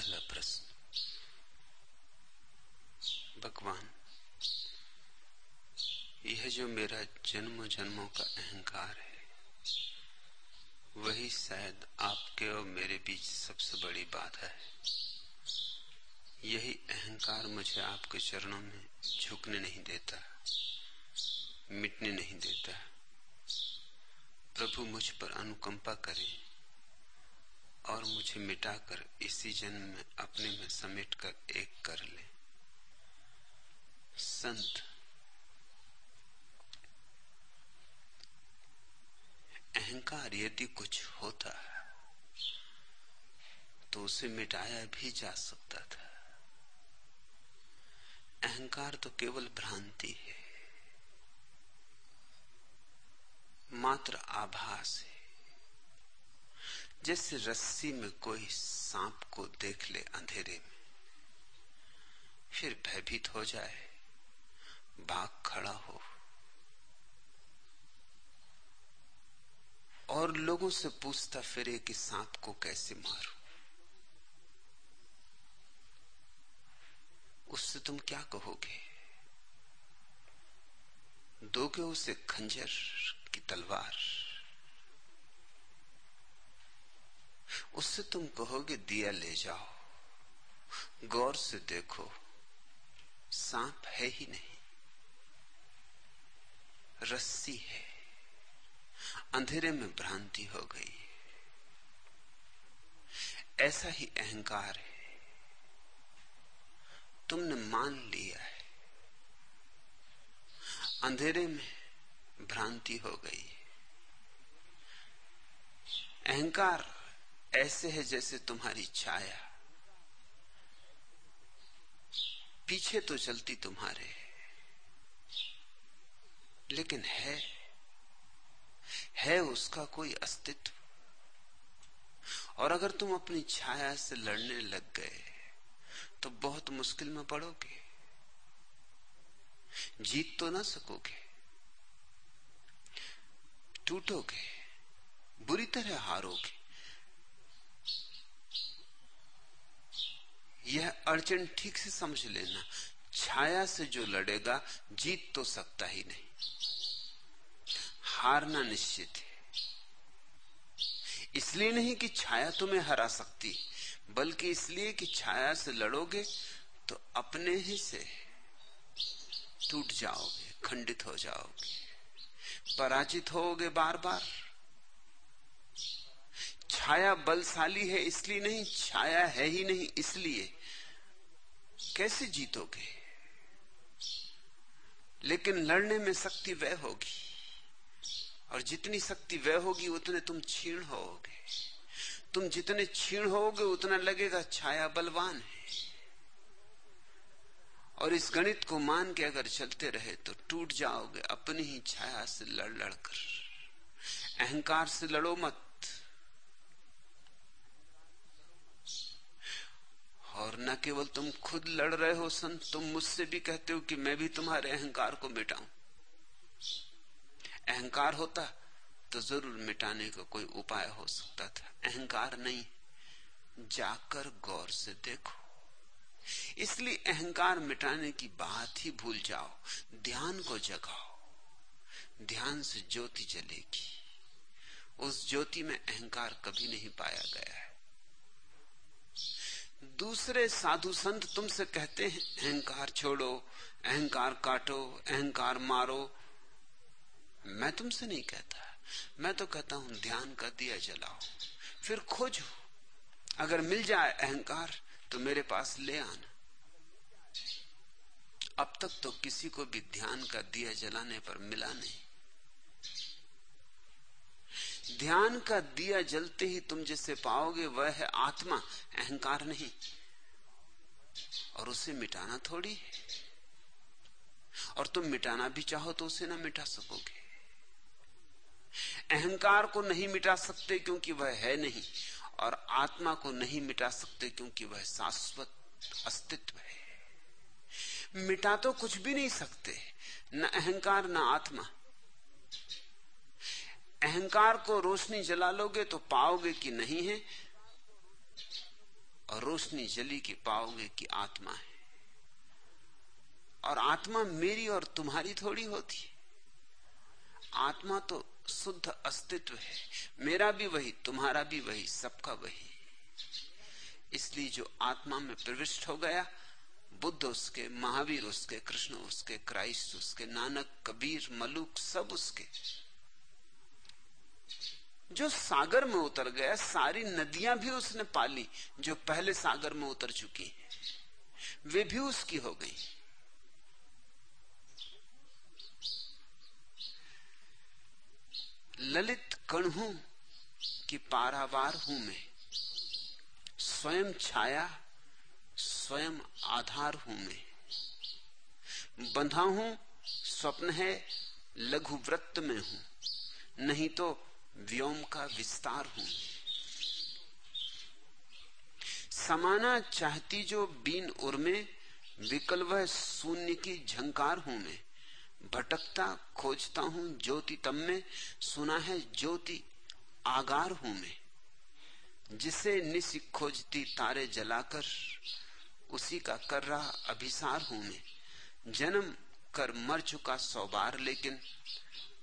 पहला प्रश्न। भगवान, यह जो मेरा जन्म जन्मों का अहंकार है, वही शायद आपके और मेरे बीच सबसे बड़ी बाधा है। यही अहंकार मुझे आपके चरणों में झुकने नहीं देता, मिटने नहीं देता। प्रभु मुझ पर अनुकंपा करे और मुझे मिटाकर इसी जन्म में अपने में समेट कर एक कर ले। संत, अहंकार यदि कुछ होता तो उसे मिटाया भी जा सकता था। अहंकार तो केवल भ्रांति है, मात्र आभास है। जैसे रस्सी में कोई सांप को देख ले अंधेरे में, फिर भयभीत हो जाए, भाग खड़ा हो। और लोगों से पूछता फिरे कि सांप को कैसे मारू? उससे तुम क्या कहोगे? दोगे उसे खंजर की तलवार। उससे तुम कहोगे, दिया ले जाओ। गौर से देखो, सांप है ही नहीं। रस्सी है। अंधेरे में भ्रांति हो गई ऐसा ही अहंकार है। तुमने मान लिया है। अंधेरे में भ्रांति हो गई अहंकार ऐसे है जैसे तुम्हारी छाया। पीछे तो चलती तुम्हारे। लेकिन है है उसका कोई अस्तित्व। और अगर तुम अपनी छाया से लड़ने लग गए तो बहुत मुश्किल में पड़ोगे। जीत तो ना सकोगे। टूटोगे, बुरी तरह हारोगे। यह अड़चन ठीक से समझ लेना। छाया से जो लड़ेगा, जीत तो सकता ही नहीं। हारना निश्चित है। इसलिए नहीं कि छाया तुम्हें हरा सकती, बल्कि इसलिए कि छाया से लड़ोगे तो अपने ही से टूट जाओगे, खंडित हो जाओगे। पराजित होोगे बार बार छाया बलशाली है, इसलिए नहीं, छाया है ही नहीं, इसलिए। कैसे जीतोगे? लेकिन लड़ने में शक्ति वह होगी, और जितनी शक्ति वह होगी, उतने तुम छीण होगे। तुम जितने छीण होगे, उतना लगेगा छाया बलवान है। और इस गणित को मान के अगर चलते रहे तो टूट जाओगे, अपनी ही छाया से लड़ लड़कर अहंकार से लड़ो मत। और न केवल तुम खुद लड़ रहे हो, संत, तुम मुझसे भी कहते हो कि मैं भी तुम्हारे अहंकार को मिटाऊं। अहंकार होता तो ज़रूर मिटाने का कोई उपाय हो सकता था। अहंकार नहीं, जाकर गौर से देखो। इसलिए अहंकार मिटाने की बात ही भूल जाओ, ध्यान को जगाओ। ध्यान से ज्योति जलेगी। उस ज्योति में अहंकार कभी नहीं पाया गया है। दूसरे साधु संत तुमसे कहते हैं, अहंकार छोड़ो, अहंकार काटो, अहंकार मारो। मैं तुमसे नहीं कहता। मैं तो कहता हूँ, ध्यान का दिया जलाओ। फिर खोजो। अगर मिल जाए अहंकार तो मेरे पास ले आना। अब तक तो किसी को भी ध्यान का दिया जलाने पर मिला नहीं। ध्यान का दिया जलते ही तुम जिसे पाओगे वह है आत्मा, अहंकार नहीं। और उसे मिटाना थोड़ी है। और तुम मिटाना भी चाहो तो उसे ना मिटा सकोगे। अहंकार को नहीं मिटा सकते क्योंकि वह है नहीं, और आत्मा को नहीं मिटा सकते क्योंकि वह शाश्वत अस्तित्व है। मिटा तो कुछ भी नहीं सकते, न अहंकार, न आत्मा। अहंकार को रोशनी जला लोगे तो पाओगे कि नहीं है, और रोशनी जली की पाओगे कि आत्मा है। और आत्मा मेरी और तुम्हारी थोड़ी होती है। आत्मा तो शुद्ध अस्तित्व है। मेरा भी वही, तुम्हारा भी वही, सबका वही। इसलिए जो आत्मा में प्रविष्ट हो गया, बुद्ध उसके, महावीर उसके, कृष्ण उसके, क्राइस्ट उसके, नानक, कबीर, मलुक, सब उसके जो सागर में उतर गया, सारी नदियाँ भी उसने पाली, जो पहले सागर में उतर चुकी वे भी उसकी हो गई। ललित कण हूँ कि पारावार हूँ मैं। स्वयं छाया, स्वयं आधार हूँ मैं। बंधा हूँ, स्वप्न है, लघु व्रत में हूँ। नहीं तो व्योम का विस्तार हूँ। समाना चाहती जो बीन उर्मे, विकल वह शून्य की झंकार हूँ मैं। भटकता खोजता हूँ ज्योति तम में, सुना है ज्योति आगार हूँ मैं। जिसे निश खोजती तारे जलाकर, उसी का कर रहा अभिसार हूँ मैं। जन्म कर मर चुका सौ बार लेकिन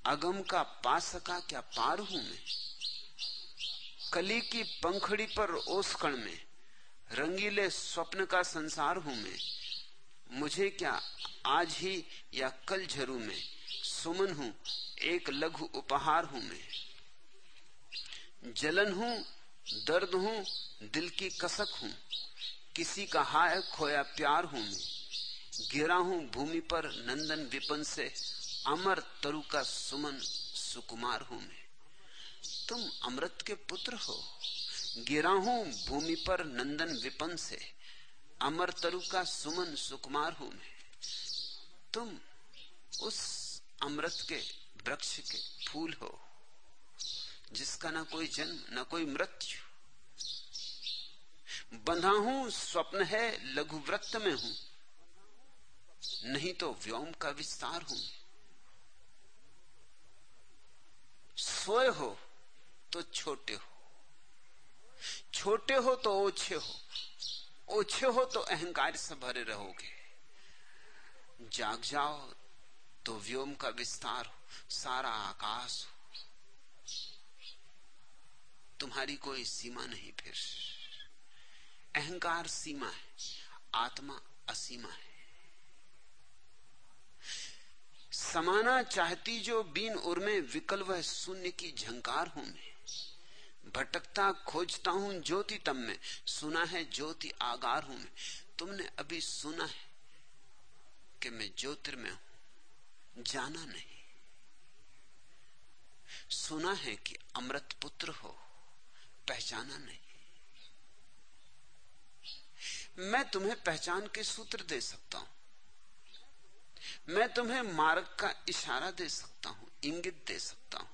अगम का पा सका क्या पार हूँ मैं? कली की पंखड़ी पर ओसकण में, रंगीले स्वप्न का संसार हूँ मैं। मुझे क्या आज ही या कल झरू में? सुमन हूँ, एक लघु उपहार हूँ मैं। जलन हूँ, दर्द हूँ, दिल की कसक हूँ। किसी का हाय खोया प्यार हूँ मैं। गिरा हूँ भूमि पर नंदन विपन से अमर तरु का सुमन सुकुमार हूँ मैं। तुम अमृत के पुत्र हो। गिरा हूँ भूमि पर नंदन विपन से। अमर तरु का सुमन सुकुमार हूँ मैं। तुम उस अमृत के वृक्ष के फूल हो, जिसका ना कोई जन्म, ना कोई मृत्यु। बंधा हूँ, स्वप्न है, लघु वृत्त में हूँ। नहीं तो व्योम का विस्तार हूँ सोए हो तो छोटे हो। छोटे हो तो ओछे हो। ओछे हो तो अहंकार से भरे रहोगे। जाग जाओ तो व्योम का विस्तार हो, सारा आकाश हो। तुम्हारी कोई सीमा नहीं फिर। अहंकार सीमा है, आत्मा असीमा है। समाना चाहती जो बीन उर में विकल वह शून्य की झंकार हूँ मैं। भटकता खोजता हूँ ज्योति तम में, सुना है ज्योति आगार हूँ मैं। तुमने अभी सुना है कि मैं ज्योतिर्मय हूँ, जाना नहीं। सुना है कि अमृत पुत्र हो, पहचाना नहीं। मैं तुम्हें पहचान के सूत्र दे सकता हूँ। मैं तुम्हें मार्ग का इशारा दे सकता हूँ, इंगित दे सकता हूँ।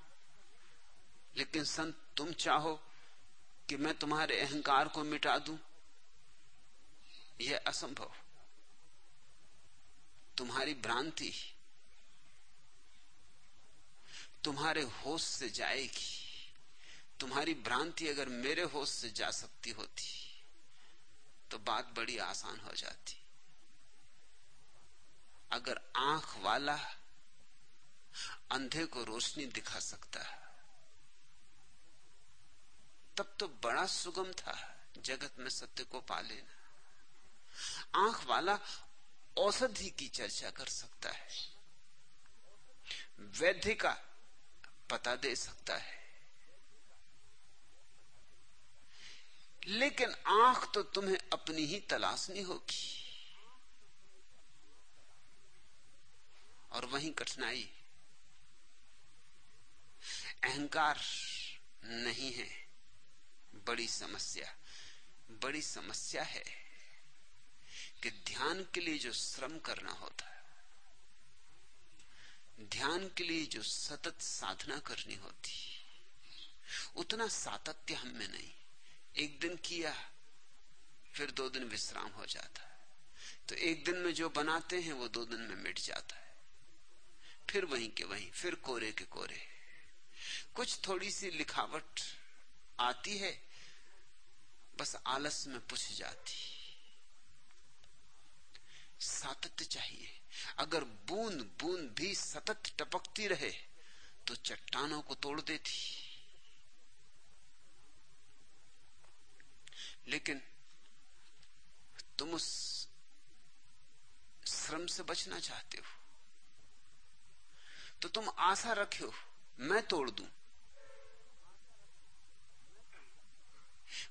लेकिन संत, तुम चाहो कि मैं तुम्हारे अहंकार को मिटा दूँ? यह असंभव तुम्हारी भ्रांति तुम्हारे होश से जाएगी। तुम्हारी भ्रांति अगर मेरे होश से जा सकती होती तो बात बड़ी आसान हो जाती। अगर आँख वाला अंधे को रोशनी दिखा सकता है, तब तो बड़ा सुगम था जगत में सत्य को पा लेना आँख वाला औषधि की चर्चा कर सकता है, वैद्य का पता दे सकता है। लेकिन आँख तो तुम्हें अपनी ही तलाशनी होगी। और वही कठिनाई अहंकार नहीं है। बड़ी समस्या। बड़ी समस्या है कि ध्यान के लिए जो श्रम करना होता है, ध्यान के लिए जो सतत साधना करनी होती, उतना सातत्य हम में नहीं। एक दिन किया, फिर दो दिन विश्राम हो जाता। तो एक दिन में जो बनाते हैं, वो दो दिन में मिट जाता। है फिर वहीं के वहीं, फिर कोरे के कोरे। कुछ थोड़ी सी लिखावट आती है, बस आलस में पुछ जाती। सातत्य चाहिए। अगर बूंद बूंद भी सतत टपकती रहे तो चट्टानों को तोड़ देती। लेकिन तुम उस श्रम से बचना चाहते हो। तो तुम आशा रखो मैं तोड़ दूँ।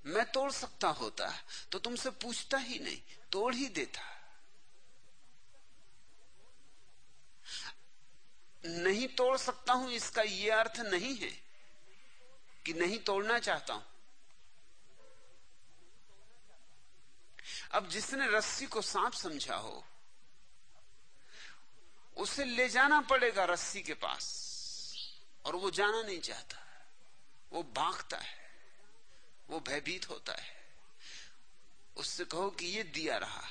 मैं तोड़ सकता होता तो तुमसे पूछता ही नहीं, तोड़ ही देता। नहीं तोड़ सकता हूँ, इसका यह अर्थ नहीं है कि नहीं तोड़ना चाहता हूँ। अब जिसने रस्सी को सांप समझा हो उसे ले जाना पड़ेगा रस्सी के पास। और वो जाना नहीं चाहता। वो भागता है। वो भयभीत होता है। उससे कहो कि ये दिया रहा।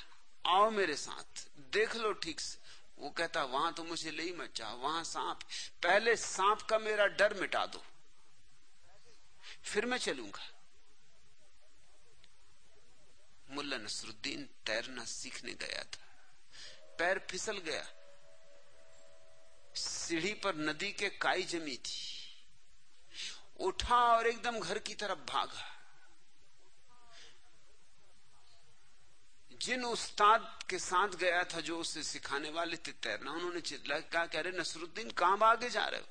आओ मेरे साथ। देख लो ठीक से। वो कहता, वहाँ तो मुझे ले ही मत जाओ वहाँ सांप। पहले सांप का मेरा डर मिटा दो। फिर मैं चलूँगा। मुल्ला नसरुद्दीन तैरना सीखने गया था। पैर फिसल गया। सीढ़ी पर नदी के काई जमी थी। उठा और एकदम घर की तरफ़ भागा। जिन उस्ताद के साथ गया था जो उसे सिखाने वाले थे, तैरना उन्होंने चिल्ला कहा, कह रहे, नसरुद्दीन, कहाँ भागे जा रहे हो?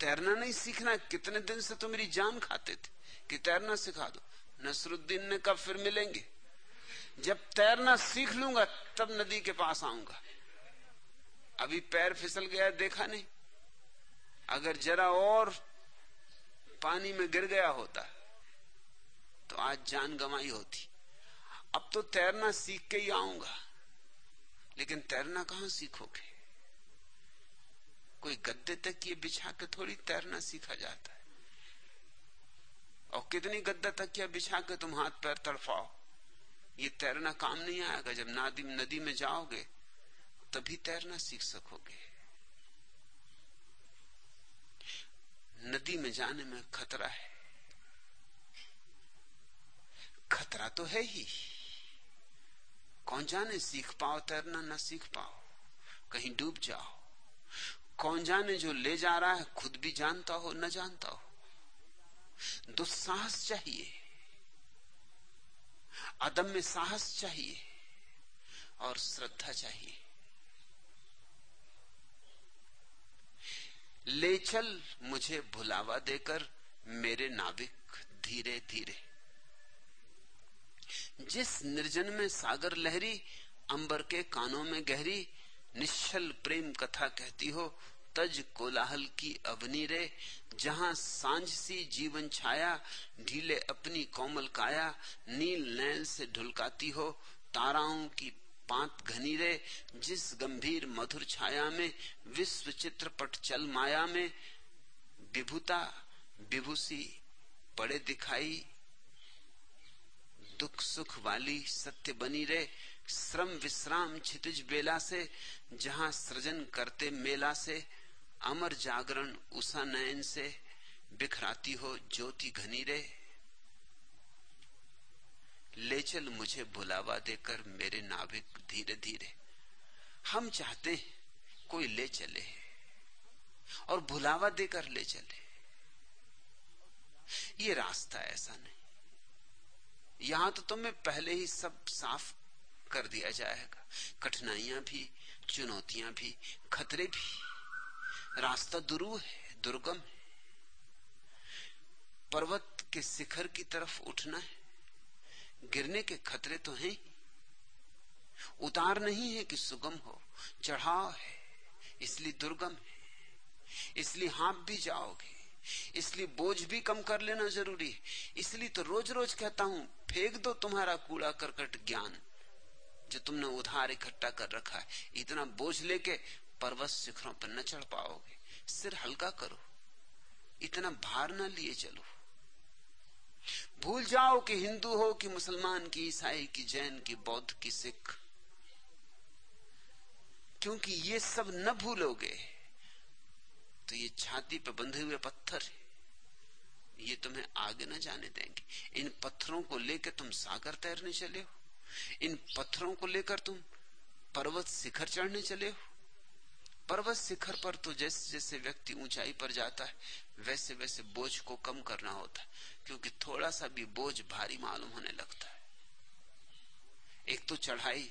तैरना नहीं सीखना, कितने दिन से तो मेरी जान खाते थे कि तैरना सिखा दो। नसरुद्दीन ने कब फिर मिलेंगे। जब तैरना सीख लूँगा, तब नदी के पास आऊँगा। अभी पैर फिसल गया, देखा नहीं। अगर जरा और पानी में गिर गया होता तो आज जान गंवाई होती। अब तो तैरना सीख के ही आऊँगा। लेकिन तैरना कहाँ सीखोगे? कोई गद्दे तक ये बिछा के थोड़ी तैरना सीखा जाता है। और कितनी गद्दा तक या बिछा के तुम हाथ पैर तड़फाओ? ये तैरना काम नहीं आएगा जब नदी नदी में जाओगे तभी तैरना सीख सकोगे। नदी में जाने में खतरा है। खतरा तो है ही। कौन जाने सीख पाओ तैरना ना सीख पाओ। कहीं डूब जाओ। कौन जाने जो ले जा रहा है, खुद भी जानता हो, ना जानता हो। दुस्साहस चाहिए। अदम्य साहस चाहिए और श्रद्धा चाहिए। ले चल मुझे भुलावा देकर मेरे नाविक धीरे धीरे जिस निर्जन में सागर लहरी, अंबर के कानों में गहरी, निश्चल प्रेम कथा कहती हो, तज कोलाहल की अवनी रे जहाँ साँझ सी जीवन छाया, ढीले अपनी कोमल काया, नील नैन से ढुलकाती हो, ताराओं की पांत घनी रे जिस गंभीर मधुर छाया में विश्व चित्रपट चल माया में, विभुता विभूसी पड़े दिखाई। दुख सुख वाली सत्य बनी रे श्रम विश्राम छितिज बेला से, जहाँ सृजन करते मेला से, अमर जागरण उषा नयन से, बिखराती हो ज्योति घनी रे ले चल मुझे बुलावा देकर मेरे नाविक धीरे धीरे हम चाहते हैं कोई ले चले और भुलावा देकर ले चले। ये रास्ता ऐसा नहीं। यहाँ तो तुम्हें पहले ही सब साफ़ कर दिया जाएगा। कठिनाइयाँ भी, चुनौतियाँ भी, खतरे भी। रास्ता दुरू है, दुर्गम है। पर्वत के शिखर की तरफ़ उठना है। गिरने के खतरे तो हैं। उतार नहीं है कि सुगम हो, चढ़ाव है, इसलिए दुर्गम है, इसलिए हाँप भी जाओगे, इसलिए बोझ भी कम कर लेना ज़रूरी है। इसलिए तो रोज रोज कहता हूँ, फेंक दो तुम्हारा कूड़ा करकट ज्ञान, जो तुमने उधार इकट्ठा कर रखा है। इतना बोझ लेके पर्वत शिखरों पर न चढ़ पाओगे, सिर हल्का करो, इतना भार न लिए चलो। भूल जाओ कि हिंदू हो, कि मुसलमान, की ईसाई, की जैन, की बौद्ध, की सिख। क्योंकि ये सब न भूलोगे तो ये छाती पे बंधे हुए पत्थर ये तुम्हें आगे न जाने देंगे। इन पत्थरों को लेकर तुम सागर तैरने चले हो। इन पत्थरों को लेकर तुम पर्वत शिखर चढ़ने चले हो। पर्वत शिखर पर तो जैसे जैसे व्यक्ति ऊंचाई पर जाता है वैसे वैसे बोझ को कम करना होता है, क्योंकि थोड़ा सा भी बोझ भारी मालूम होने लगता है। एक तो चढ़ाई,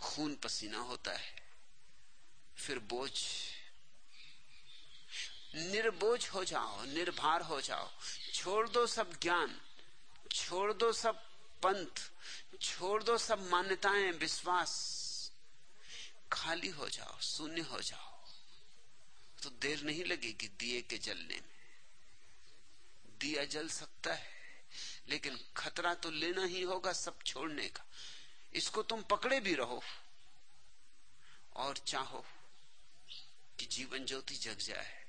खून पसीना होता है, फिर बोझ। निर्बोझ हो जाओ, निर्भार हो जाओ। छोड़ दो सब ज्ञान, छोड़ दो सब पंथ, छोड़ दो सब मान्यताएँ, विश्वास। खाली हो जाओ, शून्य हो जाओ। तो देर नहीं लगेगी दिए के जलने में। दिया जल सकता है, लेकिन खतरा तो लेना ही होगा सब छोड़ने का। इसको तुम पकड़े भी रहो और चाहो कि जीवन ज्योति जग जाए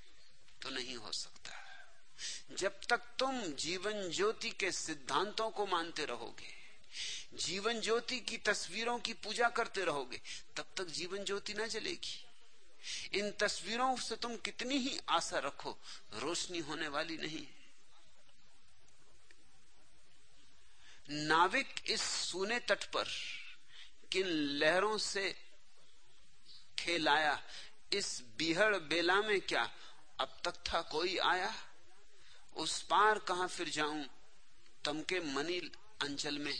तो नहीं हो सकता। जब तक तुम जीवन ज्योति के सिद्धांतों को मानते रहोगे, जीवन ज्योति की तस्वीरों की पूजा करते रहोगे, तब तक जीवन ज्योति ना जलेगी। इन तस्वीरों से तुम कितनी ही आशा रखो, रोशनी होने वाली नहीं। नाविक इस सूने तट पर किन लहरों से खेलाया, इस बिहड़ बेला में क्या अब तक था कोई आया? उस पार कहा फिर जाऊँ? तमके मनील अंचल में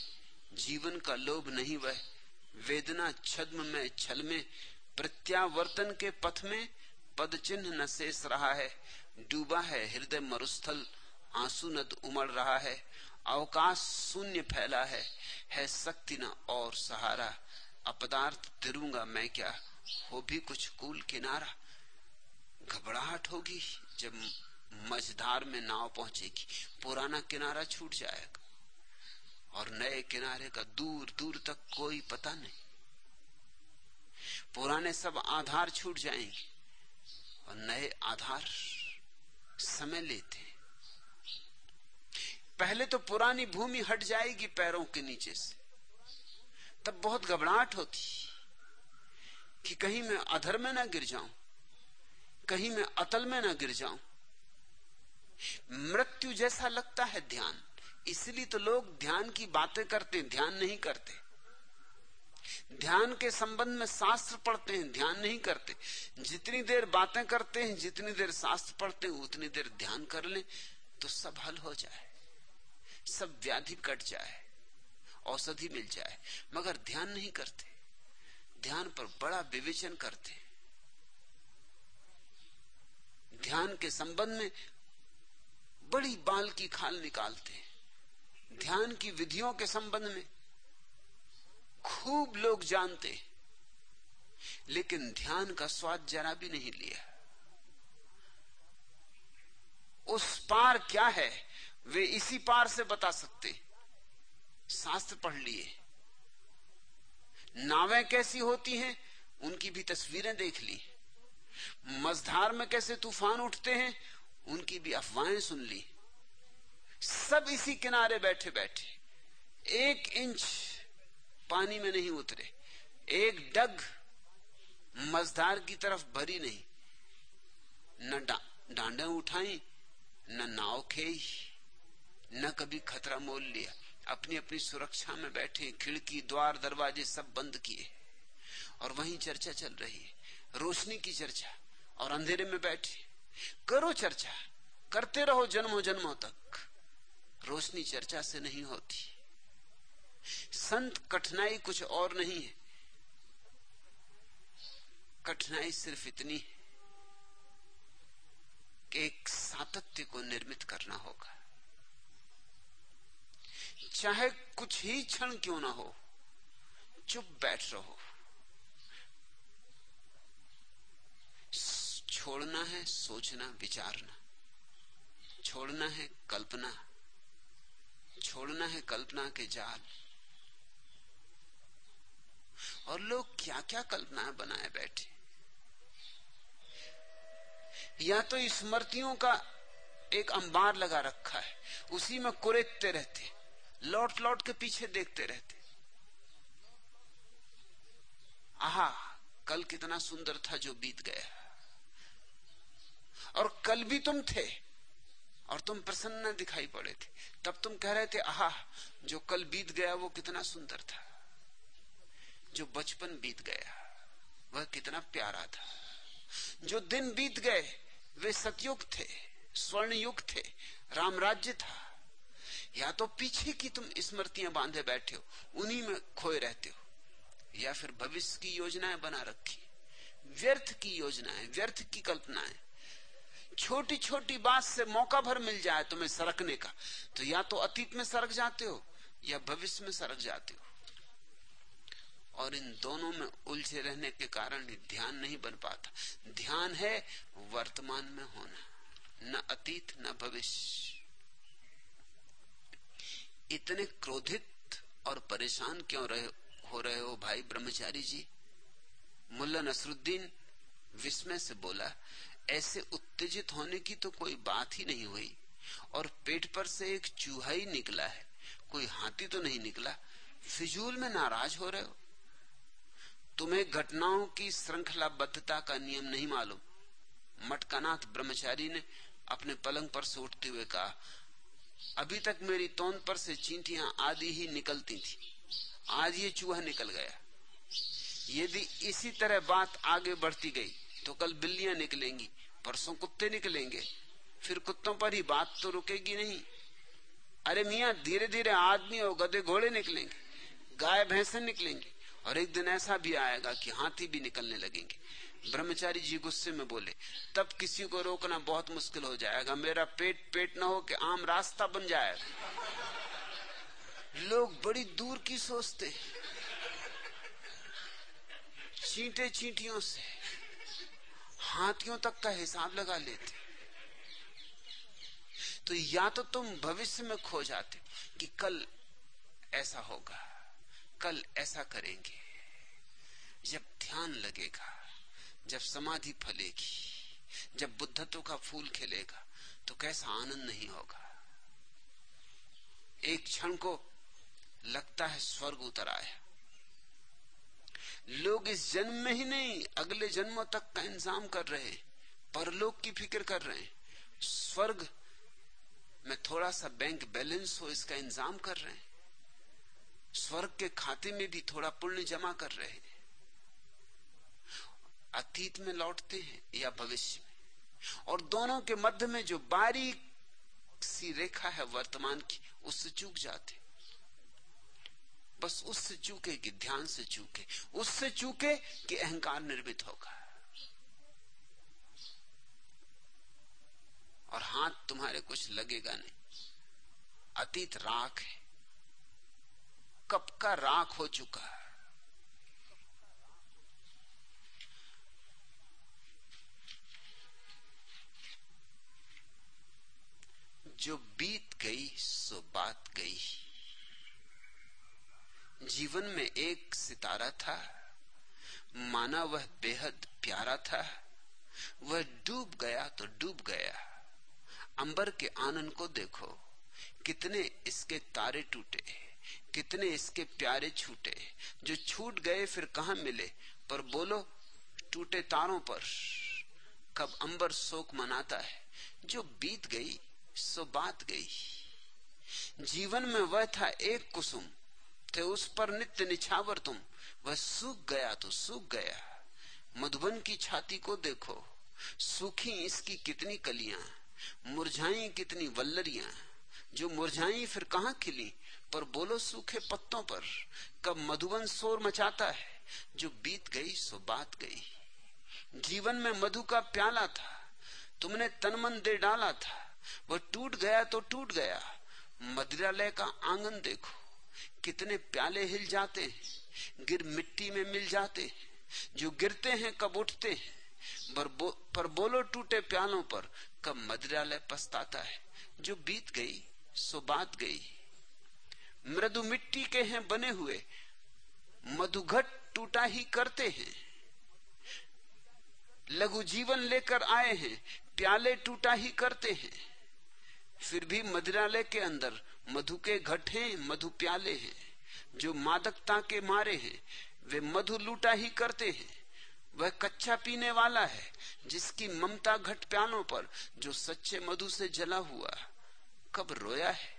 जीवन का लोभ नहीं वह, वेदना छद्म में छल में प्रत्यावर्तन के पथ में पद चिन्ह न शेष रहा है। डूबा है हृदय मरुस्थल, आँसू नद उमड़ रहा है, अवकाश शून्य फैला है है शक्ति न और सहारा। अपदार्थ तिरूँगा मैं क्या, हो भी कुछ कूल किनारा। घबराहट होगी जब मझधार में नाव पहुंचेगी, पुराना किनारा छूट जाएगा, और नए किनारे का दूर दूर तक कोई पता नहीं। पुराने सब आधार छूट जाएँगे और नए आधार समय लेते पहले तो पुरानी भूमि हट जाएगी पैरों के नीचे से। तब बहुत घबराहट होती कि कहीं मैं अधर में ना गिर जाऊँ, कहीं मैं अतल में ना गिर जाऊँ। मृत्यु जैसा लगता है ध्यान, इसलिए तो लोग ध्यान की बातें करते ध्यान नहीं करते। ध्यान के संबंध में शास्त्र पढ़ते हैं, ध्यान नहीं करते। जितनी देर बातें करते हैं, जितनी देर शास्त्र पढ़ते हैं, उतनी देर ध्यान कर लें तो सब हल हो जाए। सब व्याधि कट जाए, औषधि मिल जाए। मगर ध्यान नहीं करते। ध्यान पर बड़ा विवेचन करते। ध्यान के संबंध में बड़ी बाल की खाल निकालते। ध्यान की विधियों के संबंध में खूब लोग जानते लेकिन ध्यान का स्वाद जरा भी नहीं लिया। उस पार क्या है, वे इसी पार से बता सकते शास्त्र पढ़ लिए। नावें कैसी होती हैं, उनकी भी तस्वीरें देख ली। मझधार में कैसे तूफ़ान उठते हैं, उनकी भी अफवाहें सुन ली। सब इसी किनारे बैठे बैठे एक इंच पानी में नहीं उतरे। एक डग मजदार की तरफ़ भरी नहीं। न डांडे उठाई, न नाव खेई, न कभी खतरा मोल लिया। अपनी अपनी सुरक्षा में बैठे, खिड़की, द्वार, दरवाजे सब बंद किए। और वहीं चर्चा चल रही है। रोशनी की चर्चा और अंधेरे में बैठे। करो चर्चा, करते रहो जन्मों जन्मों तक। रोशनी चर्चा से नहीं होती। संत कठिनाई कुछ और नहीं है। कठिनाई सिर्फ़ इतनी है कि एक सातत्य को निर्मित करना होगा। चाहे कुछ ही क्षण क्यों ना हो, चुप बैठ रहो। छोड़ना है, सोचना, विचारना। छोड़ना है, कल्पना। छोड़ना है, कल्पना के जाल। और लोग क्या क्या कल्पनाएँ बनाए बैठे। या तो स्मृतियों का एक अंबार लगा रखा है, उसी में कुरेदते रहते लौट लौट के पीछे देखते रहते। आहा, कल कितना सुंदर था जो बीत गया। और कल भी तुम थे, और तुम प्रसन्न दिखाई पड़े थे। तब तुम कह रहे थे, आहा, जो कल बीत गया वो कितना सुंदर था। जो बचपन बीत गया, वह कितना प्यारा था। जो दिन बीत गए, वे सतयुग थे स्वर्ण युग थे राम राज्य था। या तो पीछे की तुम स्मृतियाँ बांधे बैठे हो, उन्हीं में खोए रहते हो, या फिर भविष्य की योजनाएँ बना रखी। व्यर्थ की योजनाएँ, व्यर्थ की कल्पनाएँ। छोटी छोटी बात से मौका भर मिल जाए तुम्हें सरकने का तो या तो अतीत में सरक जाते हो, या भविष्य में सरक जाते हो। और इन दोनों में उलझे रहने के कारण ध्यान नहीं बन पाता। ध्यान है, वर्तमान में होना, न अतीत, न भविष्य। इतने क्रोधित और परेशान क्यों रहे, हो रहे हो भाई ब्रह्मचारी जी? मुल्ला नसरुद्दीन विस्मय से बोला, ऐसे उत्तेजित होने की तो कोई बात ही नहीं हुई, और पेट पर से एक चूहा ही निकला है। कोई हाथी तो नहीं निकला। फिजूल में नाराज़ हो रहे हो। तुम्हें घटनाओं की श्रृंखलाबद्धता का नियम नहीं मालूम। मटकानाथ ब्रह्मचारी ने अपने पलंग पर से उठते हुए कहा, अभी तक मेरी तोंद पर से चींटियाँ आदि ही निकलती थी। आज ये चूहा निकल गया। यदि इसी तरह बात आगे बढ़ती गई तो कल बिल्लियाँ निकलेंगी, परसों कुत्ते निकलेंगे। फिर कुत्तों पर ही बात तो रुकेगी नहीं। अरे मिया धीरे धीरे आदमी और गधे घोड़े निकलेंगे, गाय, भैंसे निकलेंगे। और एक दिन ऐसा भी आएगा कि हाथी भी निकलने लगेंगे। ब्रह्मचारी जी गुस्से में बोले, तब किसी को रोकना बहुत मुश्किल हो जाएगा। मेरा पेट पेट ना हो कि आम रास्ता बन जाएगा लोग बड़ी दूर की सोचते चींटे चींटियों से हाथियों तक का हिसाब लगा लेते तो या तो तुम भविष्य में खो जाते कि कल ऐसा होगा। कल ऐसा करेंगे। जब ध्यान लगेगा, जब समाधि फलेगी, जब बुद्धत्व का फूल खिलेगा तो कैसा आनंद नहीं होगा। एक क्षण को लगता है स्वर्ग उतर आया। लोग इस जन्म में ही नहीं, अगले जन्मों तक का इंतज़ाम कर रहे हैं, परलोक की फ़िक्र कर रहे हैं। स्वर्ग में थोड़ा सा बैंक बैलेंस हो, इसका इंतज़ाम कर रहे हैं। स्वर्ग के खाते में भी थोड़ा पुण्य जमा कर रहे हैं। अतीत में लौटते हैं या भविष्य में? और दोनों के मध्य में जो बारीक सी रेखा है वर्तमान की, उससे चूक जाते बस उससे चूके कि ध्यान से चूके। उससे चूके कि अहंकार निर्मित होगा। और हाथ तुम्हारे कुछ लगेगा नहीं। अतीत राख है। कब का राख हो चुका जो बीत गई, सो बात गई। जीवन में एक सितारा था। माना वह बेहद प्यारा था। वह डूब गया तो डूब गया। अंबर के आनंद को देखो, कितने इसके तारे टूटे। कितने इसके प्यारे छूटे। जो छूट गए, फिर कहा मिले? पर बोलो, टूटे तारों पर। कब अंबर शोक मनाता है। जो बीत गई, सो बात गई। जीवन में वह था एक कुसुम। थे उस पर नित्य निछावर तुम। वह सूख गया तो सूख गया। मधुबन की छाती को देखो। सूखी इसकी कितनी कलियाँ। मुरझाई कितनी वल्लरियाँ। जो मुरझाई, फिर कहा खिली? पर बोलो सूखे पत्तों पर कब मधुबन शोर मचाता है जो बीत गई सो बात गई। जीवन में मधु का प्याला था तुमने तनमन दे डाला था वह टूट गया तो टूट गया। मदिरालय का आँगन देखो कितने प्याले हिल जाते हैं गिर मिट्टी में मिल जाते हैं जो गिरते हैं कब उठते हैं। पर, बो, पर बोलो टूटे प्यालों पर कब मदिरालय पछताता है जो बीत गई सो बात गई। मृदु मिट्टी के हैं बने हुए, मधुघट टूटा ही करते हैं। लघु जीवन लेकर आए हैं, प्याले टूटा ही करते हैं। फिर भी मदिरालय के अंदर मधु के घट हैं, मधु प्याले हैं। जो मादकता के मारे हैं, वे मधु लूटा ही करते हैं। वह कच्चा पीने वाला है, जिसकी ममता घट प्यालों पर, जो सच्चे मधु से जला हुआ, कब रोया है?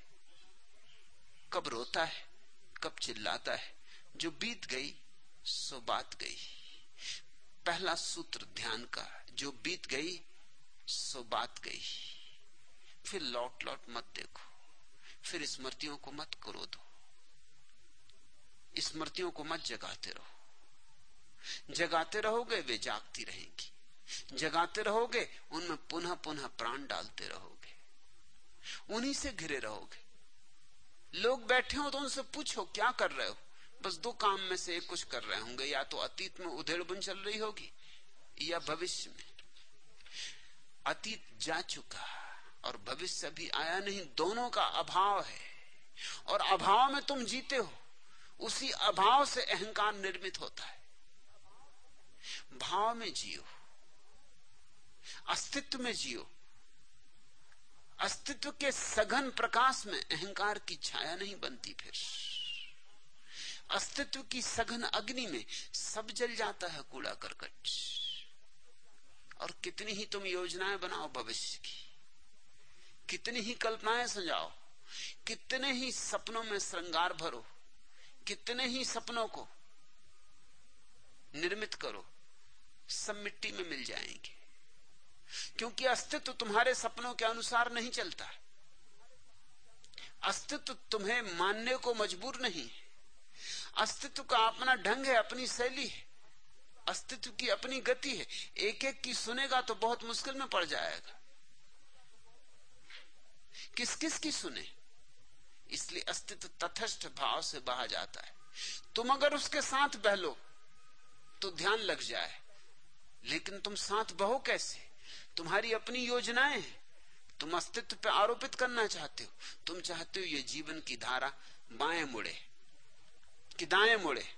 कब रोता है, कब चिल्लाता है, जो बीत गई, सो बात गई। पहला सूत्र ध्यान का, जो बीत गई, सो बात गई। फिर लौट लौट मत देखो, फिर स्मृतियों को मत करो दो स्मृतियों को मत जगाते रहो। जगाते रहोगे, वे जागती रहेंगी। जगाते रहोगे, उनमें पुनः पुनः प्राण डालते रहोगे। उन्हीं से घिरे रहोगे। लोग बैठे हो तो उनसे पूछो, क्या कर रहे हो? बस दो काम में से एक कुछ कर रहे होंगे, या तो अतीत में उधेड़ बुन चल रही होगी, या भविष्य में। अतीत जा चुका और भविष्य अभी आया नहीं, दोनों का अभाव है। और अभाव में तुम जीते हो, उसी अभाव से अहंकार निर्मित होता है। भाव में जियो, अस्तित्व में जियो अस्तित्व के सघन प्रकाश में अहंकार की छाया नहीं बनती फिर। अस्तित्व की सघन अग्नि में सब जल जाता है कूड़ा करकट। और कितनी ही तुम योजनाएँ बनाओ भविष्य की, कितनी ही कल्पनाएँ सजाओ, कितने ही सपनों में श्रृंगार भरो, कितने ही सपनों को निर्मित करो, सब मिट्टी में मिल जाएँगे। क्योंकि अस्तित्व तुम्हारे सपनों के अनुसार नहीं चलता। अस्तित्व तुम्हें मानने को मजबूर नहीं अस्तित्व का अपना ढंग है, अपनी शैली है। अस्तित्व की अपनी गति है। एक एक की सुनेगा तो बहुत मुश्किल में पड़ जाएगा। किस किस की सुने? इसलिए अस्तित्व तथस्थ भाव से बहा जाता है। तुम अगर उसके साथ बहलो तो ध्यान लग जाए। लेकिन तुम साथ बहो कैसे? तुम्हारी अपनी योजनाएँ हैं। तुम अस्तित्व पे आरोपित करना चाहते हो। तुम चाहते हो ये जीवन की धारा बाएँ मुड़े। कि दाएँ मुड़े।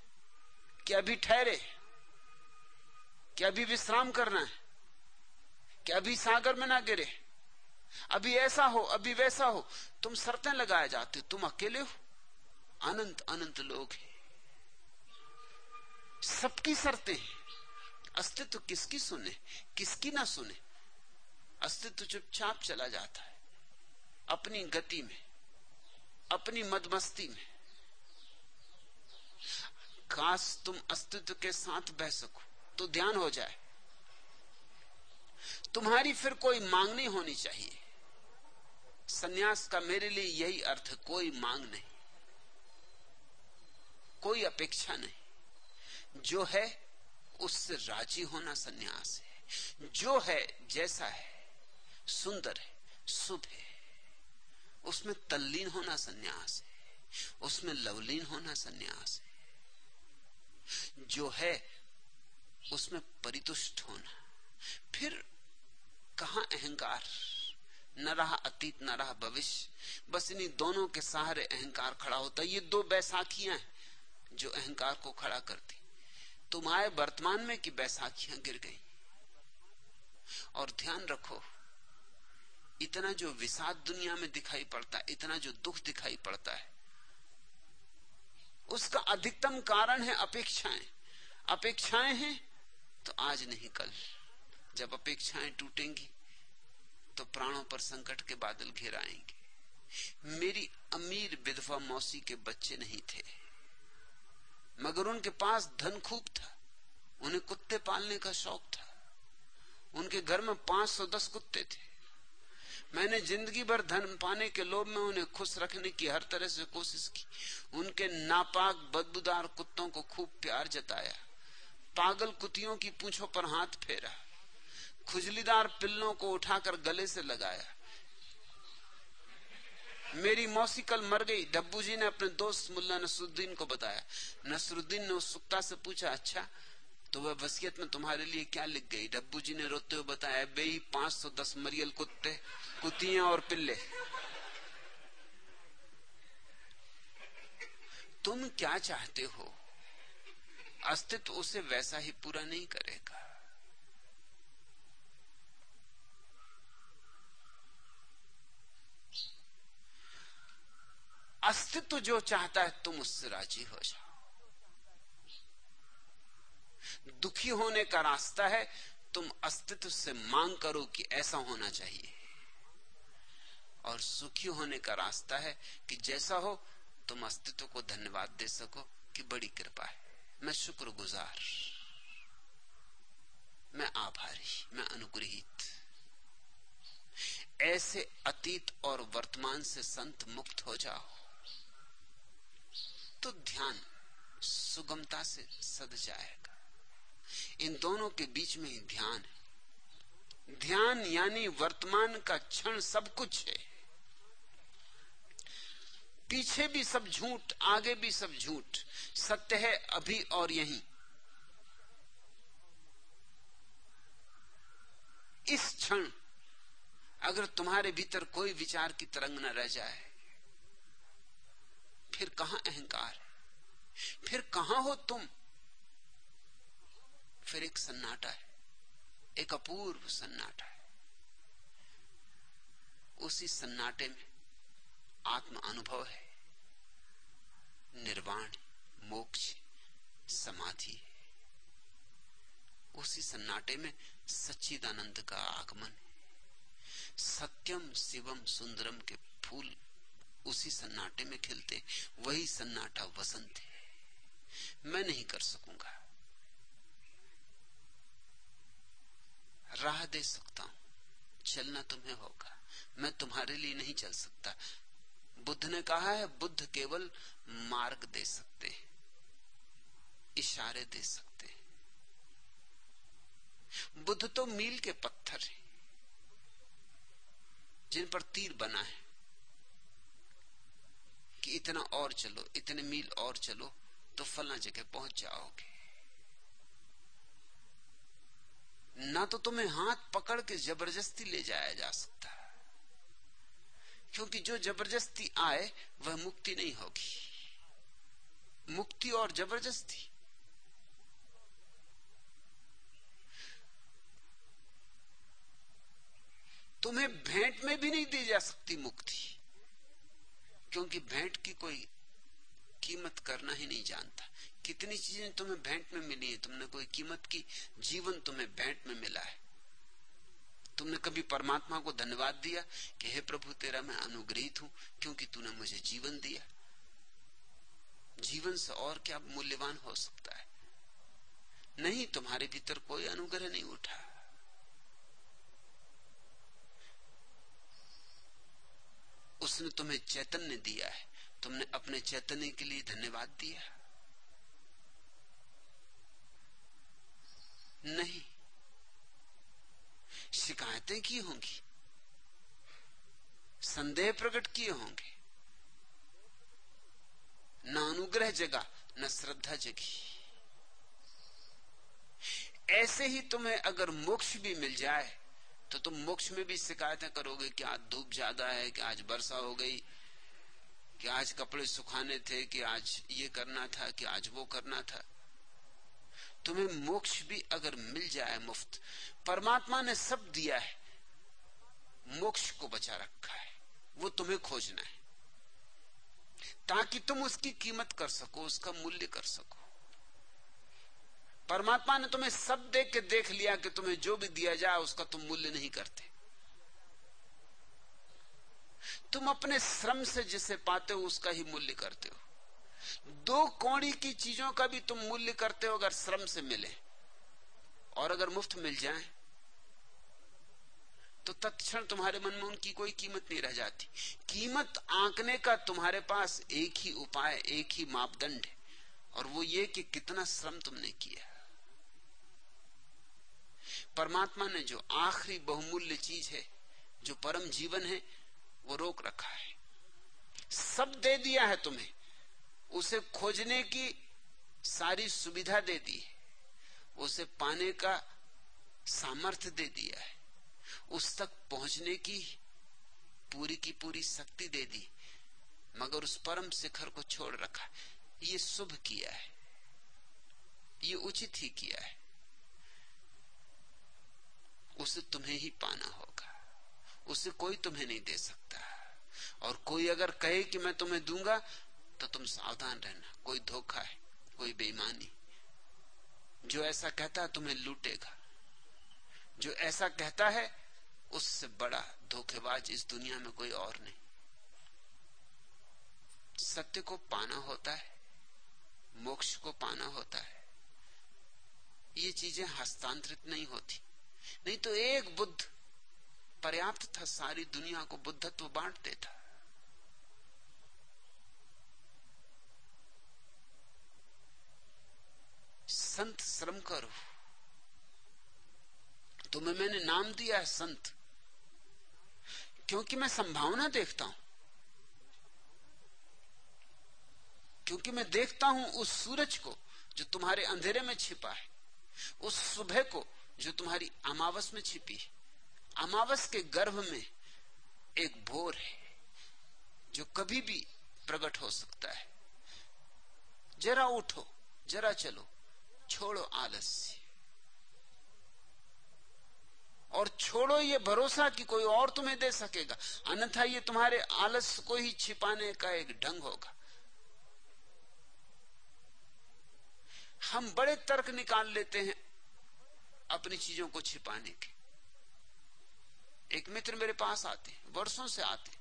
कि अभी ठहरे। कि अभी विश्राम करना है। कि अभी सागर में ना गिरे। अभी ऐसा हो, अभी वैसा हो। तुम शर्तें लगाए जाते हो। तुम अकेले हो। अनंत अनंत लोग हैं। सबकी शर्तें अस्तित्व किसकी सुने, किसकी ना सुने। अस्तित्व चुपचाप चला जाता है। अपनी गति में, अपनी मदमस्ती में। काश तुम अस्तित्व के साथ बह सको तो ध्यान हो जाए। तुम्हारी फिर कोई मांग नहीं होनी चाहिए। सन्यास का मेरे लिए यही अर्थ, कोई मांग नहीं। कोई अपेक्षा नहीं। जो है, उससे राज़ी होना सन्यास है। जो है, जैसा है। सुंदर है, शुभ है। उसमें तल्लीन होना सन्यास है। उसमें लवलीन होना सन्यास है। जो है, उसमें परितुष्ट होना। फिर कहा अहंकार? न रहा अतीत, न रहा भविष्य। बस इन्हीं दोनों के सहारे अहंकार खड़ा होता है। ये दो बैसाखियाँ हैं जो अहंकार को खड़ा करती। तुम आए वर्तमान में कि बैसाखियाँ गिर गई। और ध्यान रखो इतना जो विषाद दुनिया में दिखाई पड़ता है, इतना जो दुख दिखाई पड़ता है, उसका अधिकतम कारण है अपेक्षाएँ। अपेक्षाएँ हैं तो आज नहीं, कल। जब अपेक्षाएँ टूटेंगी तो प्राणों पर संकट के बादल घिर आएँगे। मेरी अमीर विधवा मौसी के बच्चे नहीं थे, मगर उनके पास धन खूब था, उन्हें कुत्ते पालने का शौक था। उनके घर में पाँच सौ दस कुत्ते थे। मैंने ज़िंदगी भर धन पाने के लोभ में उन्हें खुश रखने की हर तरह से कोशिश की। उनके नापाक, बदबूदार कुत्तों को खूब प्यार जताया। पागल कुतियों की पूछों पर हाथ फेरा। खुजलीदार पिल्लों को उठाकर गले से लगाया। मेरी मौसी कल मर गई। डब्बू जी ने अपने दोस्त मुल्ला नसरुद्दीन को बताया। नसरुद्दीन ने उत्सुकता से पूछा अच्छा तो वह वसीयत में तुम्हारे लिए क्या लिख गई? डब्बू जी ने रोते हुए बताया बे ही पाँच सौ दस मरियल कुत्ते, कुतियाँ और पिल्ले। तुम क्या चाहते हो? अस्तित्व उसे वैसा ही पूरा नहीं करेगा। अस्तित्व जो चाहता है, तुम उससे राज़ी हो जाओ। दुखी होने का रास्ता है, तुम अस्तित्व से मांग करो कि ऐसा होना चाहिए। और सुखी होने का रास्ता है कि जैसा हो, तुम अस्तित्व को धन्यवाद दे सको कि बड़ी कृपा है। मैं शुक्रगुजार। मैं आभारी, मैं अनुग्रहित। ऐसे अतीत और वर्तमान से संत मुक्त हो जाओ। तो ध्यान सुगमता से सद जाएगा। इन दोनों के बीच में ही ध्यान है। ध्यान यानी वर्तमान का क्षण सब कुछ है। पीछे भी सब झूठ, आगे भी सब झूठ, सत्य है अभी और यहीं। इस क्षण अगर तुम्हारे भीतर कोई विचार की तरंग न रह जाए, फिर कहाँ अहंकार? फिर कहाँ हो तुम? फिर एक सन्नाटा है। एक अपूर्व सन्नाटा है। उसी सन्नाटे में आत्म अनुभव है। निर्वाण, मोक्ष, समाधि उसी सन्नाटे में सच्चिदानंद का आगमन सत्यम, शिवम, सुंदरम के फूल उसी सन्नाटे में खिलते वही सन्नाटा वसंत है। मैं नहीं कर सकूँगा। राह दे सकता हूँ। चलना तुम्हें होगा। मैं तुम्हारे लिए नहीं चल सकता। बुद्ध ने कहा है, बुद्ध केवल मार्ग दे सकते हैं, इशारे दे सकते हैं। बुद्ध तो मील के पत्थर है, जिन पर तीर बना है कि इतना और चलो, इतने मील और चलो तो फला जगह पहुँच जाओगे। ना तो तुम्हें हाथ पकड़ के ज़बरदस्ती ले जाया जा सकता क्योंकि जो ज़बरदस्ती आए, वह मुक्ति नहीं होगी। मुक्ति और ज़बरदस्ती। तुम्हें भेंट में भी नहीं दी जा सकती मुक्ति, क्योंकि भेंट की कोई कीमत करना ही नहीं जानता। कितनी चीज़ें तुम्हें भेंट में मिली है? तुमने कोई कीमत की? जीवन तुम्हें भेंट में मिला है। तुमने कभी परमात्मा को धन्यवाद दिया कि, हे प्रभु, तेरा मैं अनुग्रहित हूँ क्योंकि तूने मुझे जीवन दिया। जीवन से और क्या मूल्यवान हो सकता है? नहीं, तुम्हारे भीतर कोई अनुग्रह नहीं उठा। उसने तुम्हें चैतन्य दिया है। तुमने अपने चैतन्य के लिए धन्यवाद दिया। नहीं। शिकायतें की होंगी। संदेह प्रकट किए होंगे। न अनुग्रह जगा, न श्रद्धा जगी। ऐसे ही तुम्हें अगर मोक्ष भी मिल जाए तो तुम मोक्ष में भी शिकायतें करोगे कि आज धूप ज़्यादा है, कि आज वर्षा हो गई, कि आज कपड़े सुखाने थे, कि आज ये करना था, कि आज वो करना था। तुम्हें मोक्ष भी अगर मिल जाए मुफ़्त, परमात्मा ने सब दिया है, मोक्ष को बचा रखा है, वो तुम्हें खोजना है। ताकि तुम उसकी कीमत कर सको, उसका मूल्य कर सको। परमात्मा ने तुम्हें सब देख के देख लिया कि तुम्हें जो भी दिया जाए, उसका तुम मूल्य नहीं करते। तुम अपने श्रम से जिसे पाते हो, उसका ही मूल्य करते हो। दो कौड़ी की चीज़ों का भी तुम मूल्य करते हो अगर श्रम से मिले और अगर मुफ़्त मिल जाए तो तत्क्षण तुम्हारे मन में उनकी कोई कीमत नहीं रह जाती। कीमत आंकने का तुम्हारे पास एक ही उपाय, एक ही मापदंड है, और वो ये कि कितना श्रम तुमने किया। परमात्मा ने जो आखिरी बहुमूल्य चीज़ है, जो परम जीवन है, वो रोक रखा है। सब दे दिया है तुम्हें। उसे खोजने की सारी सुविधा दे दी है। उसे पाने का सामर्थ्य दे दिया है। उस तक पहुँचने की पूरी की पूरी शक्ति दे दी। मगर उस परम शिखर को छोड़ रखा। ये शुभ किया है। ये उचित ही किया है। उसे तुम्हें ही पाना होगा। उसे कोई तुम्हें नहीं दे सकता। और कोई अगर कहे कि मैं तुम्हें दूँगा तो तुम सावधान रहना। कोई धोखा है, कोई बेईमानी। जो ऐसा कहता है तुम्हें लूटेगा। जो ऐसा कहता है, उससे बड़ा धोखेबाज इस दुनिया में कोई और नहीं। सत्य को पाना होता है, मोक्ष को पाना होता है। ये चीज़ें हस्तांतरित नहीं होती। नहीं तो एक बुद्ध पर्याप्त था, सारी दुनिया को बुद्धत्व बांट देता। संत श्रम करो। तुम्हें मैंने नाम दिया है संत। क्योंकि मैं संभावना देखता हूँ। क्योंकि मैं देखता हूँ उस सूरज को जो तुम्हारे अंधेरे में छिपा है, उस सुबह को जो तुम्हारी अमावस में छिपी है। अमावस के गर्भ में एक भोर है, जो कभी भी प्रकट हो सकता है। जरा उठो, जरा चलो। छोड़ो आलस्य। और छोड़ो ये भरोसा कि कोई और तुम्हें दे सकेगा। अन्यथा ये तुम्हारे आलस्य को ही छिपाने का एक ढंग होगा। हम बड़े तर्क निकाल लेते हैं अपनी चीज़ों को छिपाने के। एक मित्र मेरे पास आते वर्षों से आते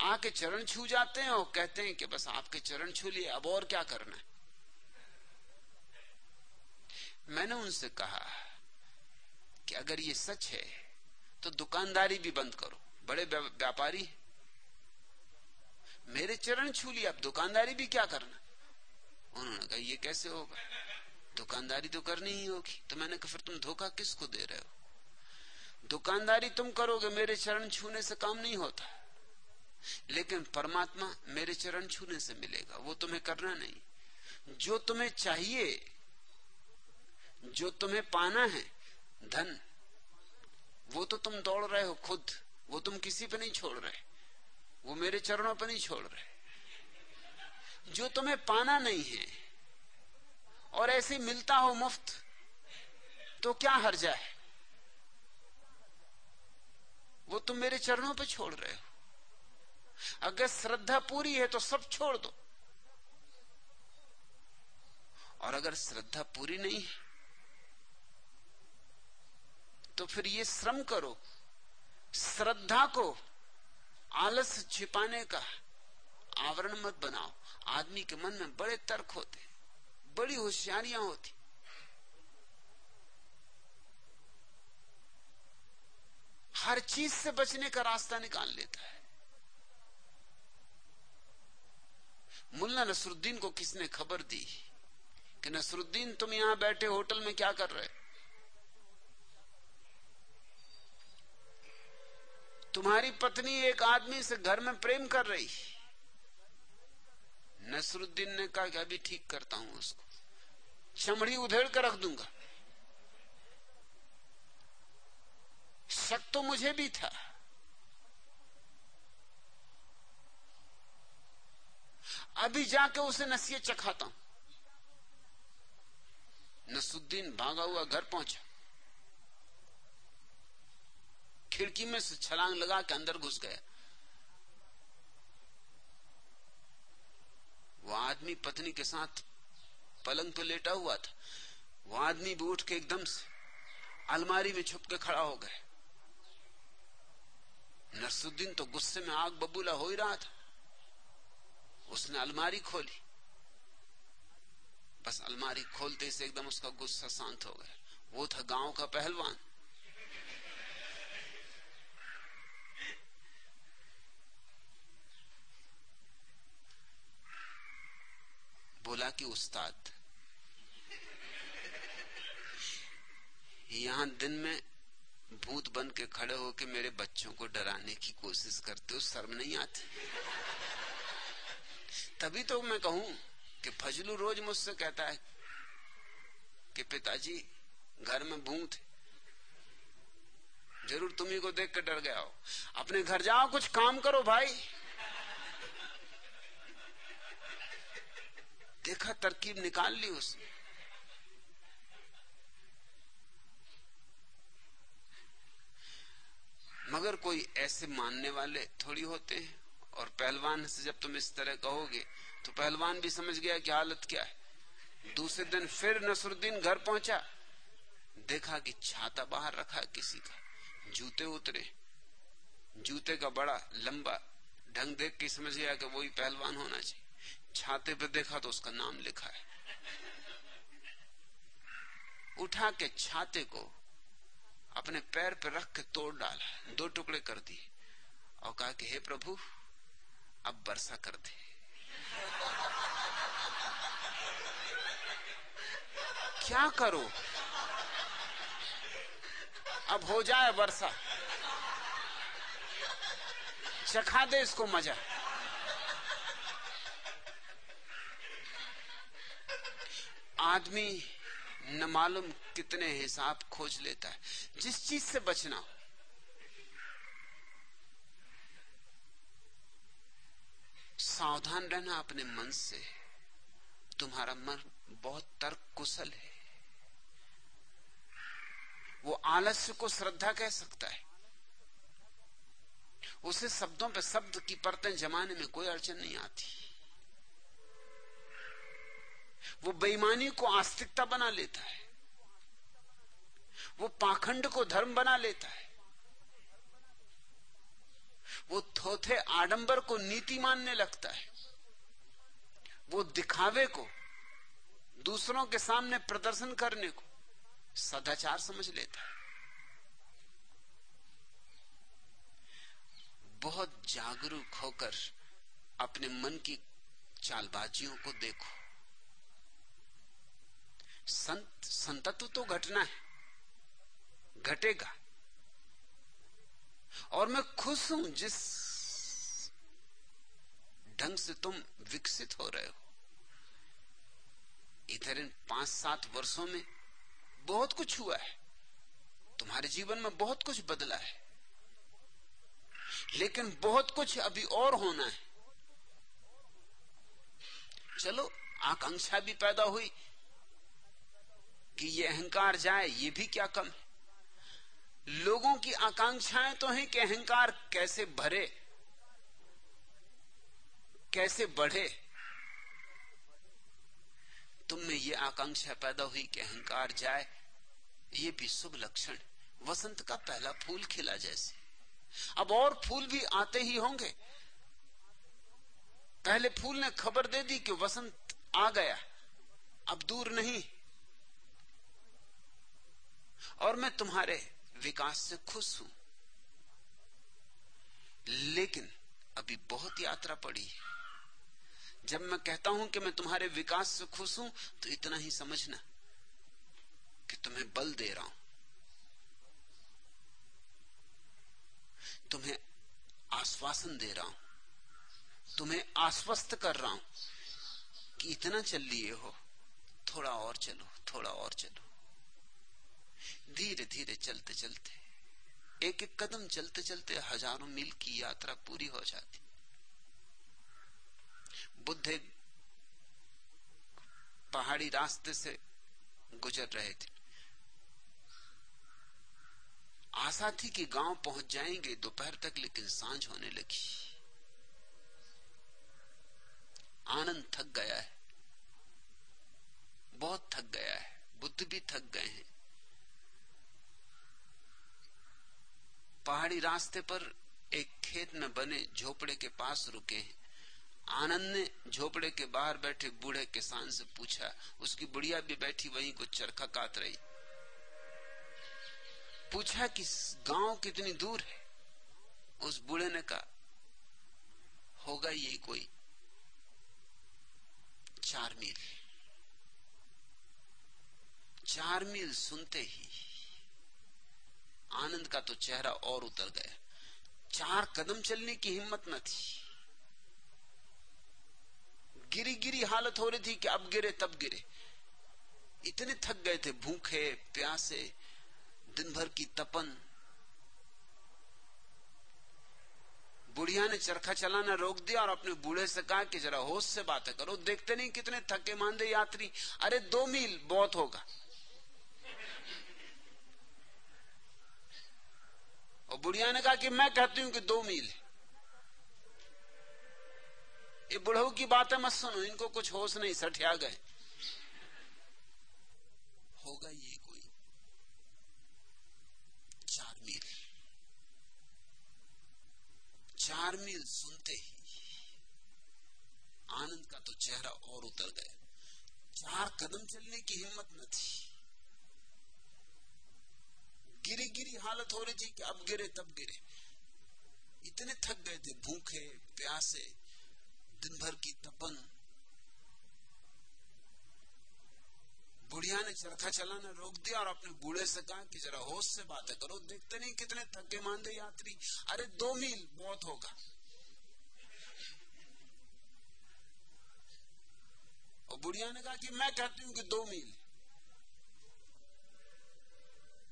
आके चरण छू जाते हैं और कहते हैं कि बस आपके चरण छू लिए, अब और क्या करना है? मैंने उनसे कहा कि अगर ये सच है तो दुकानदारी भी बंद करो। बड़े व्यापारी मेरे चरण छू लिया अब दुकानदारी भी क्या करना उन्होंने कहा, ये कैसे होगा? दुकानदारी तो करनी ही होगी। तो मैंने कहा, फिर तुम धोखा किसको दे रहे हो? दुकानदारी तुम करोगे, मेरे चरण छूने से काम नहीं होता। लेकिन परमात्मा मेरे चरण छूने से मिलेगा, वो तुम्हें करना नहीं। जो तुम्हें चाहिए, जो तुम्हें पाना है, धन, वो तो तुम दौड़ रहे हो खुद, वो तुम किसी पे नहीं छोड़ रहे, वो मेरे चरणों पर नहीं छोड़ रहे। जो तुम्हें पाना नहीं है, और ऐसे मिलता हो मुफ़्त तो क्या हर जाए वो तुम मेरे चरणों पर छोड़ रहे हो। अगर श्रद्धा पूरी है तो सब छोड़ दो। और अगर श्रद्धा पूरी नहीं है तो फिर ये श्रम करो। श्रद्धा को आलस छिपाने का आवरण मत बनाओ। आदमी के मन में बड़े तर्क होते बड़ी होशियारियाँ होती हर चीज़ से बचने का रास्ता निकाल लेता है। मुल्ला नसरुद्दीन को किसने खबर दी? कि नसरुद्दीन तुम यहाँ बैठे होटल में क्या कर रहे? तुम्हारी पत्नी एक आदमी से घर में प्रेम कर रही। नसरुद्दीन ने कहा कि अभी ठीक करता हूँ उसको। चमड़ी उधेड़ कर रख दूँगा। शक तो मुझे भी था। अभी जाके उसे नसीहत चखाता हूँ। नसुद्दीन भागा हुआ घर पहुँचा। खिड़की में से छलांग लगा के अंदर घुस गया। वो आदमी पत्नी के साथ पलंग पे लेटा हुआ था। वो आदमी भी उठ के एकदम से अलमारी में छुप के खड़ा हो गए नरसुद्दीन तो गुस्से में आग बबूला हो ही रहा था। उसने अलमारी खोली। बस अलमारी खोलते से एकदम उसका गुस्सा शांत हो गया। वो था गाँव का पहलवान। बोला कि उस्ताद, यहाँ दिन में भूत बन के खड़े होके मेरे बच्चों को डराने की कोशिश करते हो, शर्म नहीं आती? तभी तो मैं कहूँ कि फजलू रोज मुझसे कहता है कि पिताजी, घर में भूत ज़रूर तुम्ही को देख कर डर गया हो। अपने घर जाओ, कुछ काम करो भाई। देखा, तरकीब निकाल ली उसने। मगर कोई ऐसे मानने वाले थोड़ी होते हैं। और पहलवान से जब तुम इस तरह कहोगे तो पहलवान भी समझ गया कि हालत क्या है। दूसरे दिन फिर नसरुद्दीन घर पहुँचा। देखा कि छाता बाहर रखा किसी का। जूते उतरे। जूते का बड़ा, लंबा, ढंग देख के समझ गया कि वही पहलवान होना चाहिए। छाते पर देखा तो उसका नाम लिखा है। उठा के छाते को अपने पैर पर रख के तोड़ डाला। दो टुकड़े कर दिए। और कहा कि, हे प्रभु अब वर्षा कर दे। क्या करो? अब हो जाए वर्षा चखा दे इसको मज़ा। आदमी न मालूम कितने हिसाब खोज लेता है। जिस चीज़ से बचना हो। सावधान रहना अपने मन से। तुम्हारा मन बहुत तर्क कुशल है। वो आलस्य को श्रद्धा कह सकता है। उसे शब्दों पर शब्द की परतें जमाने में कोई अड़चन नहीं आती। वो बेईमानी को आस्तिकता बना लेता है। वो पाखंड को धर्म बना लेता है। वो थोथे आडंबर को नीति मानने लगता है। वो दिखावे को, दूसरों के सामने प्रदर्शन करने को सदाचार समझ लेता है। बहुत जागरूक होकर अपने मन की चालबाजियों को देखो। संत, संतत्व तो घटना है, घटेगा। और मैं खुश हूँ जिस ढंग से तुम विकसित हो रहे हो। इधर इन पाँच सात वर्षों में बहुत कुछ हुआ है। तुम्हारे जीवन में बहुत कुछ बदला है। लेकिन बहुत कुछ अभी और होना है। चलो, आकांक्षा भी पैदा हुई कि ये अहंकार जाए, ये भी क्या कम है? लोगों की आकांक्षाएँ तो हैं कि अहंकार कैसे भरे, कैसे बढ़े। तुम में ये आकांक्षा पैदा हुई कि अहंकार जाए, ये भी शुभ लक्षण। वसंत का पहला फूल खिला जैसे। अब और फूल भी आते ही होंगे। पहले फूल ने खबर दे दी कि वसंत आ गया, अब दूर नहीं। और मैं तुम्हारे विकास से खुश हूँ। लेकिन अभी बहुत यात्रा पड़ी है। जब मैं कहता हूँ कि मैं तुम्हारे विकास से खुश हूँ तो इतना ही समझना कि तुम्हें बल दे रहा हूँ। तुम्हें आश्वासन दे रहा हूँ। तुम्हें आश्वस्त कर रहा हूँ कि इतना चल लिए हो, थोड़ा और चलो, थोड़ा और चलो। धीरे धीरे चलते चलते एक एक कदम चलते चलते हज़ारों मील की यात्रा पूरी हो जाती। बुद्ध पहाड़ी रास्ते से गुजर रहे थे। आशा थी कि गाँव पहुँच जाएँगे, दोपहर तक, लेकिन साँझ होने लगी। आनंद थक गया है। बहुत थक गया है। बुद्ध भी थक गए हैं। पहाड़ी रास्ते पर एक खेत में बने झोपड़े के पास रुके हैं। आनंद ने झोपड़े के बाहर बैठे बूढ़े किसान से पूछा, उसकी बुढ़िया भी बैठी वहीं कुछ चरखा काट रही। पूछा कि गाँव कितनी दूर है? उस बूढ़े ने कहा, होगा ये कोई चार मील। चार मील सुनते ही आनंद का तो चेहरा और उतर गया। चार कदम चलने की हिम्मत न थी। गिरी गिरी हालत हो रही थी कि अब गिरे, तब गिरे। इतने थक गए थे, भूखे, प्यासे दिन भर की तपन। बुढ़िया ने चरखा चलाना रोक दिया और अपने बूढ़े से कहा कि जरा होश से बातें करो। देखते नहीं कितने थके, मांदे यात्री। अरे दो मील, बहुत होगा। और बुढ़िया ने कहा कि मैं कहती हूँ कि दो मील ये बुढ़ऊ की बातें मत सुनो, इनको कुछ होश नहीं, सठिया गए। होगा ये कोई चार मील। चार मील सुनते ही आनंद का तो चेहरा और उतर गया। चार कदम चलने की हिम्मत न थी। गिरी गिरी हालत हो रही थी कि अब गिरे, तब गिरे। इतने थक गए थे, भूखे, प्यासे दिन भर की तपन। बुढ़िया ने चरखा चलाना रोक दिया और अपने बूढ़े से कहा कि जरा होश से बातें करो, देखते नहीं कितने थके मांदे यात्री। अरे दो मील, बहुत होगा। और बुढ़िया ने कहा कि मैं कहती हूँ कि दो मील।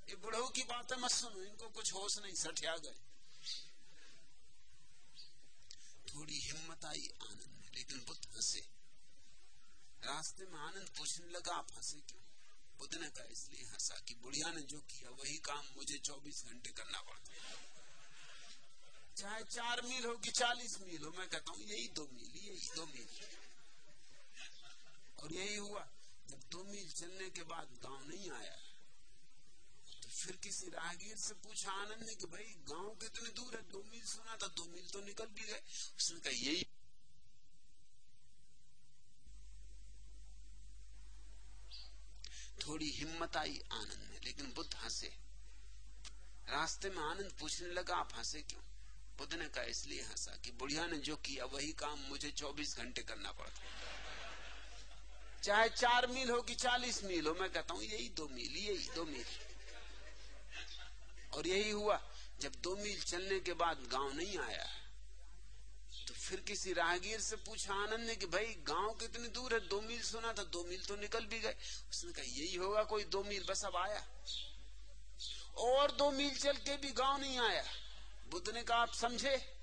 ये बुढ़ऊ की बातें मत सुनो, इनको कुछ होश नहीं, सठिया गए। थोड़ी हिम्मत आई आनंद में, लेकिन बुद्ध हंसे। रास्ते में आनंद पूछने लगा, आप हंसे क्यों? बुद्ध ने कहा, इसलिए हंसा कि बुढ़िया ने जो किया, वही काम मुझे 24 घंटे करना पड़ता है। चाहे चार मील हो कि चालीस मील हो, मैं कहता हूँ, यही दो मील, यही दो मील। और यही हुआ। जब दो मील चलने के बाद गाँव नहीं आया फिर किसी राहगीर से पूछा आनंद ने कि भाई, गाँव कितने दूर है, दो मील सुना था, दो मील तो निकल भी गए। उसने कहा, यही थोड़ी हिम्मत आई आनंद में, लेकिन बुद्ध हंसे। रास्ते में आनंद पूछने लगा, आप हंसे क्यों? बुद्ध ने कहा, इसलिए हंसा कि बुढ़िया ने जो किया, वही काम मुझे 24 घंटे करना पड़ता चाहे चार मील हो कि चालीस मील हो, मैं कहता हूँ, यही दो मील, यही दो मील। और यही हुआ। जब दो मील चलने के बाद गाँव नहीं आया तो फिर किसी राहगीर से पूछा आनंद ने कि भाई, गाँव कितनी दूर है? दो मील सुना था, दो मील तो निकल भी गए। उसने कहा, यही होगा कोई दो मील, बस अब आया। और दो मील चल के भी गाँव नहीं आया। बुद्ध ने कहा, आप समझे?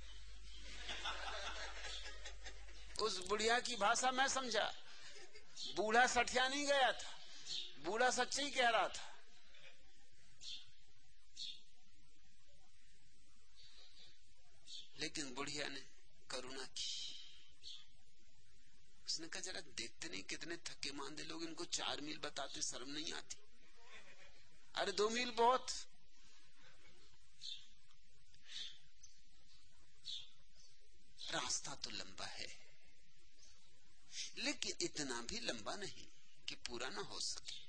उस बुढ़िया की भाषा मैं समझा। बूढ़ा सठिया नहीं गया था। बूढ़ा सच्चे कह रहा था। लेकिन बुढ़िया ने करुणा की। उसने कहा, जरा देखते नहीं कितने थके मांदे लोग, इनको चार मील बताते शर्म नहीं आती। अरे दो मील बहुत। रास्ता तो लंबा है, लेकिन इतना भी लंबा नहीं कि पूरा ना हो सके।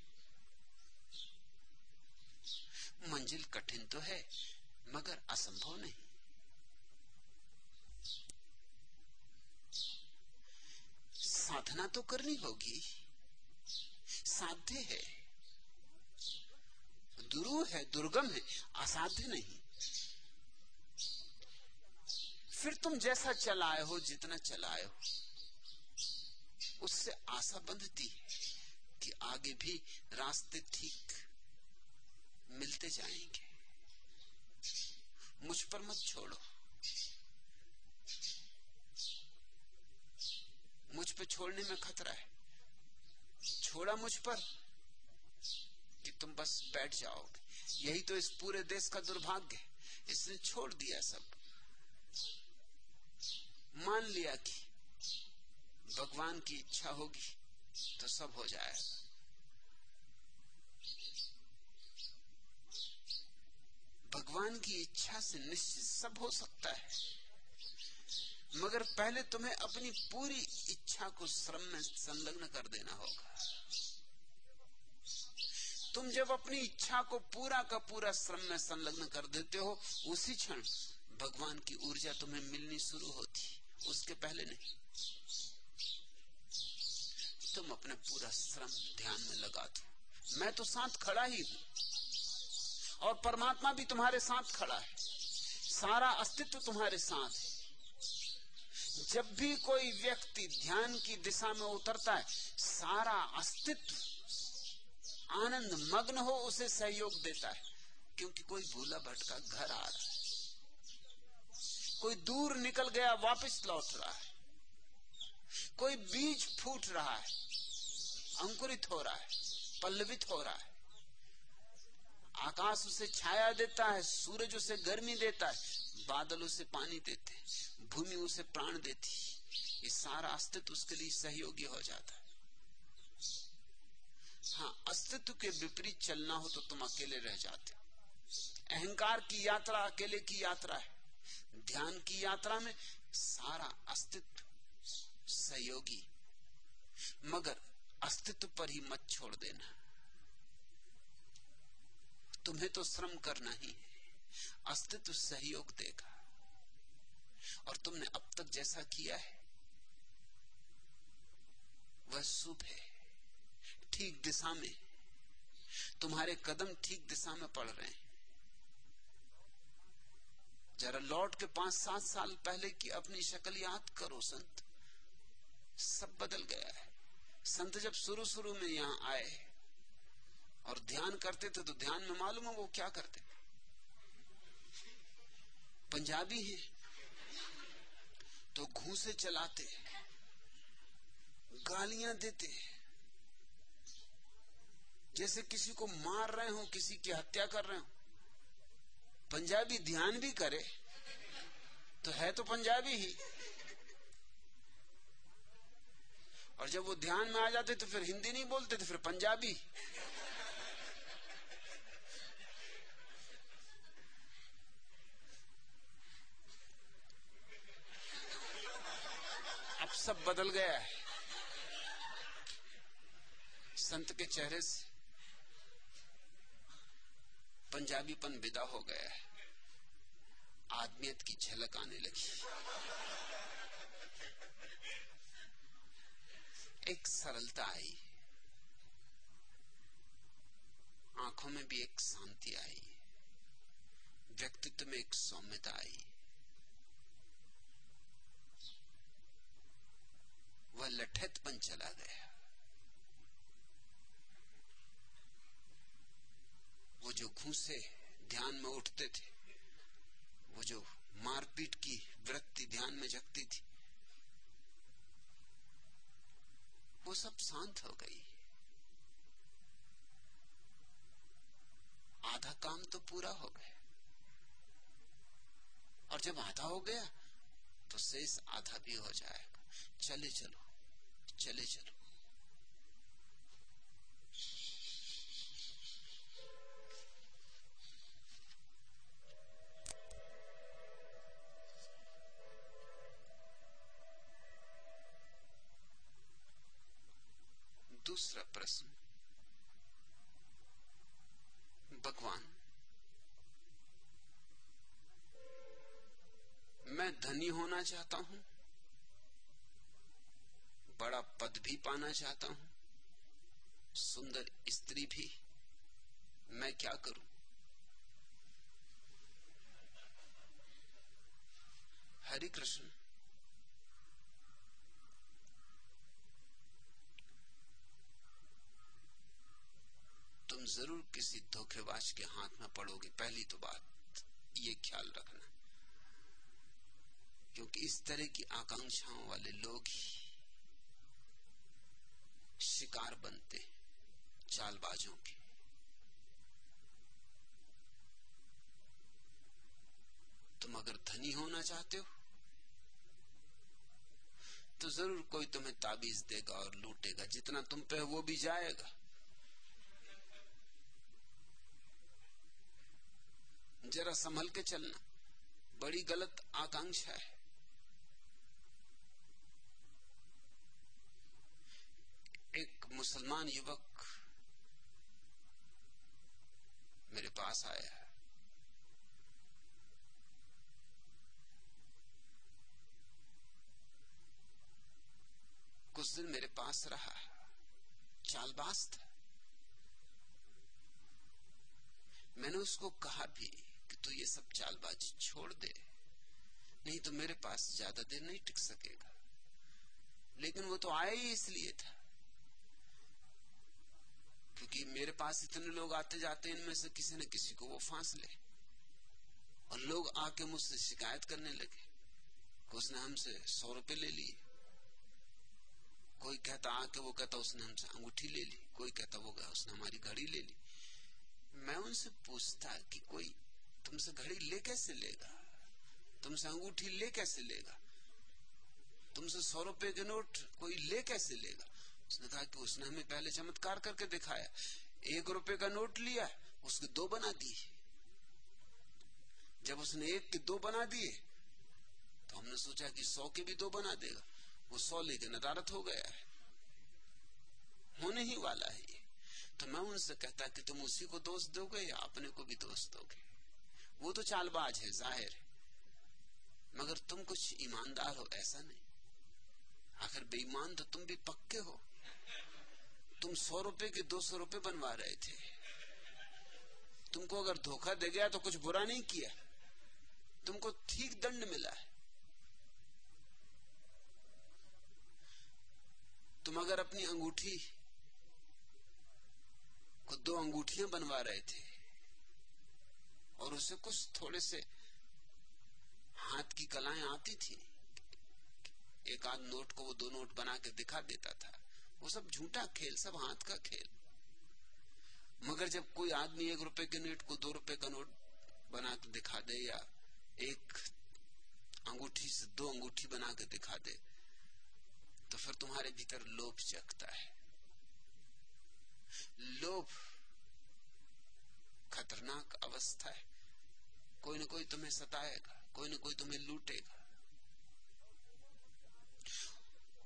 मंजिल कठिन तो है, मगर असंभव नहीं। साधना तो करनी होगी। साध्य है। दुरु है, दुर्गम है, असाध्य नहीं। फिर तुम जैसा चलाए हो, जितना चलाए हो, उससे आशा बंधती कि आगे भी रास्ते ठीक मिलते जाएँगे। मुझ पर मत छोड़ो। मुझ पे छोड़ने में खतरा है। छोड़ा मुझ पर कि तुम बस बैठ जाओगे। यही तो इस पूरे देश का दुर्भाग्य है। इसने छोड़ दिया सब। मान लिया कि भगवान की इच्छा होगी तो सब हो जाए। भगवान की इच्छा से निश्चित सब हो सकता है। मगर पहले तुम्हें अपनी पूरी इच्छा को श्रम में संलग्न कर देना होगा। तुम जब अपनी इच्छा को पूरा का पूरा श्रम में संलग्न कर देते हो, उसी क्षण भगवान की ऊर्जा तुम्हें मिलनी शुरू होती। उसके पहले नहीं। तुम अपना पूरा श्रम ध्यान में लगा दो मैं तो साथ खड़ा ही हूँ। और परमात्मा भी तुम्हारे साथ खड़ा है। सारा अस्तित्व तुम्हारे साथ है। जब भी कोई व्यक्ति ध्यान की दिशा में उतरता है, सारा अस्तित्व, आनंद, मग्न हो उसे सहयोग देता है, क्योंकि कोई भूला भटका घर आ रहा है। कोई दूर निकल गया, वापस लौट रहा है। कोई बीज फूट रहा है, अंकुरित हो रहा है, पल्लवित हो रहा है। आकाश उसे छाया देता है, सूरज उसे गर्मी देता है, बादल उसे पानी देते भूमि उसे प्राण देती। ये सारा अस्तित्व उसके लिए सहयोगी हो जाता है। हाँ अस्तित्व के विपरीत चलना हो तो तुम अकेले रह जाते अहंकार की यात्रा अकेले की यात्रा है। ध्यान की यात्रा में सारा अस्तित्व सहयोगी। मगर अस्तित्व पर ही मत छोड़ देना। तुम्हें तो श्रम करना ही। अस्तित्व सहयोग देगा। और तुमने अब तक जैसा किया है, वह शुभ है। ठीक दिशा में, तुम्हारे कदम ठीक दिशा में पड़ रहे हैं। जरा लौट के पाँच, सात साल पहले की अपनी शक्ल याद करो, संत। सब बदल गया है। संत जब शुरू शुरू में यहाँ आए और ध्यान करते थे तो ध्यान में मालूम है वो क्या करते पंजाबी है। तो घूसे चलाते, गालियाँ देते। जैसे किसी को मार रहे हो, किसी की हत्या कर रहे हो, पंजाबी ध्यान भी करे तो है तो पंजाबी ही। और जब वो ध्यान में आ जाते तो फिर हिंदी नहीं बोलते तो फिर पंजाबी अब सब बदल गया है। संत के चेहरे से पंजाबीपन विदा हो गया है। आदमियत की झलक आने लगी। एक सरलता आई। आँखों में भी एक शांति आई। व्यक्तित्व में एक सौम्यता आई। वह लठतपन चला गया। वो जो घूसे ध्यान में उठते थे, वो जो मारपीट की वृत्ति ध्यान में जगती थी, वो सब शांत हो गई। आधा काम तो पूरा हो गया। और जब आधा हो गया तो शेष आधा भी हो जाएगा। चले चलो। चले चलो। दूसरा प्रश्न। भगवान मैं धनी होना चाहता हूँ बड़ा पद भी पाना चाहता हूँ। सुंदर स्त्री भी मैं क्या करूँ? हरि कृष्ण। तुम ज़रूर किसी धोखेबाज के हाथ में पड़ोगे, पहली तो बात ये ख्याल रखना। क्योंकि इस तरह की आकांक्षाओं वाले लोग ही शिकार बनते चालबाजों के। तुम अगर धनी होना चाहते हो तो ज़रूर कोई तुम्हें ताबीज देगा और लूटेगा। जितना तुम पे वो भी जाएगा। जरा संभल के चलना, बड़ी गलत आकांक्षा है। एक मुसलमान युवक मेरे पास आया कुछ दिन मेरे पास रहा चालबाज था मैंने उसको कहा भी कि तू ये सब चालबाजी छोड़ दे, नहीं तो मेरे पास ज़्यादा देर नहीं टिक सकेगा। लेकिन वो तो आया ही इसलिए था। क्योंकि मेरे पास इतने लोग आते जाते हैं, इनमें से किसी न किसी को वो फांस ले। और लोग आके मुझसे शिकायत करने लगे उसने हमसे सौ रुपए ले लिए। कोई कहता, आके वो कहता, उसने हमसे अंगूठी ले ली। कोई कहता, वो गया उसने हमारी घड़ी ले ली। मैं उनसे पूछता कि कोई तुमसे घड़ी ले कैसे लेगा? तुमसे अंगूठी ले कैसे लेगा? तुमसे सौ रुपए के नोट कोई ले कैसे लेगा? उसने कहा कि उसने हमें पहले चमत्कार करके दिखाया। एक रुपए का नोट लिया, उसके दो बना दिए। जब उसने एक के दो बना दिए तो हमने सोचा कि सौ के भी दो बना देगा। वो सौ लेके नदारत हो गया है। होने ही वाला है ये। तो मैं उनसे कहता कि तुम उसी को दोष दोगे या अपने को भी दोष दोगे? वो तो चालबाज है, ज़ाहिर। है मगर तुम कुछ ईमानदार हो, ऐसा नहीं। आखिर बेईमान तो तुम भी पक्के हो। तुम सौ रुपए के दो सौ रुपए बनवा रहे थे। तुमको अगर धोखा दे गया तो कुछ बुरा नहीं किया। तुमको ठीक दंड मिला है। तुम अगर अपनी अंगूठी को दो अंगूठियाँ बनवा रहे थे और उसे कुछ थोड़े से हाथ की कलाएँ आती थी, एक आध नोट को वो दो नोट बना के दिखा देता था। वो सब झूठा खेल, सब हाथ का खेल। मगर जब कोई आदमी एक रुपए के नोट को दो रुपए का नोट बना के दिखा दे या एक अंगूठी से दो अंगूठी बना के दिखा दे तो फिर तुम्हारे भीतर लोभ जगता है। लोभ खतरनाक अवस्था है। कोई ना कोई तुम्हें सताएगा, कोई ना कोई तुम्हें लूटेगा।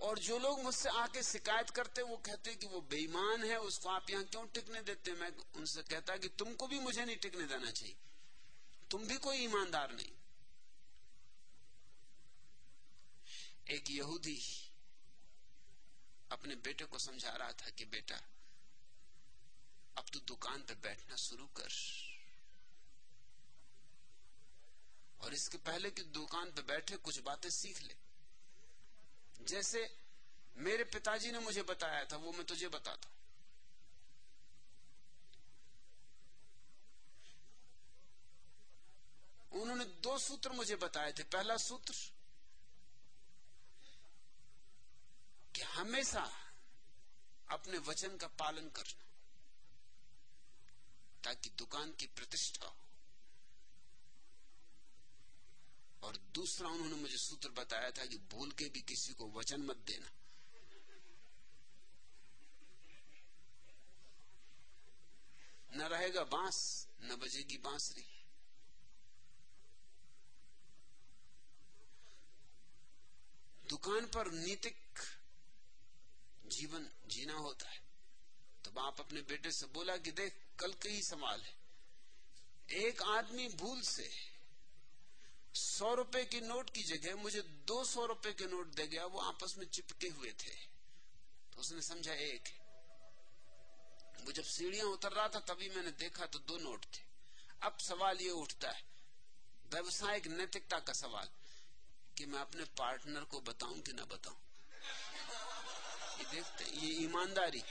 और जो लोग मुझसे आके शिकायत करते वो कहते कि वो बेईमान है उसको आप यहाँ क्यों टिकने देते मैं उनसे कहता कि तुमको भी मुझे नहीं टिकने देना चाहिए। तुम भी कोई ईमानदार नहीं। एक यहूदी अपने बेटे को समझा रहा था कि बेटा, अब तू दुकान पे बैठना शुरू कर। और इसके पहले कि दुकान पे बैठे, कुछ बातें सीख ले। जैसे मेरे पिताजी ने मुझे बताया था, वो मैं तुझे बताता उन्होंने दो सूत्र मुझे बताए थे। पहला सूत्र कि हमेशा अपने वचन का पालन करना, ताकि दुकान की प्रतिष्ठा हो। और दूसरा उन्होंने मुझे सूत्र बताया था कि भूल के भी किसी को वचन मत देना। न रहेगा बाँस, न बजेगी बांसरी। दुकान पर नीतिक जीवन जीना होता है। तो आप अपने बेटे से बोला कि देख, कल के ही सवाल है। एक आदमी भूल से सौ रुपए की नोट की जगह मुझे दो सौ रुपए के नोट दे गया, वो आपस में चिपके हुए थे। तो उसने समझा, एक, वो जब सीढ़ियाँ उतर रहा था, तभी मैंने देखा तो दो नोट थे। अब सवाल ये उठता है, व्यवसायिक नैतिकता का सवाल, कि मैं अपने पार्टनर को बताऊँ कि ना बताऊँ? ये देखते, ये ईमानदारी,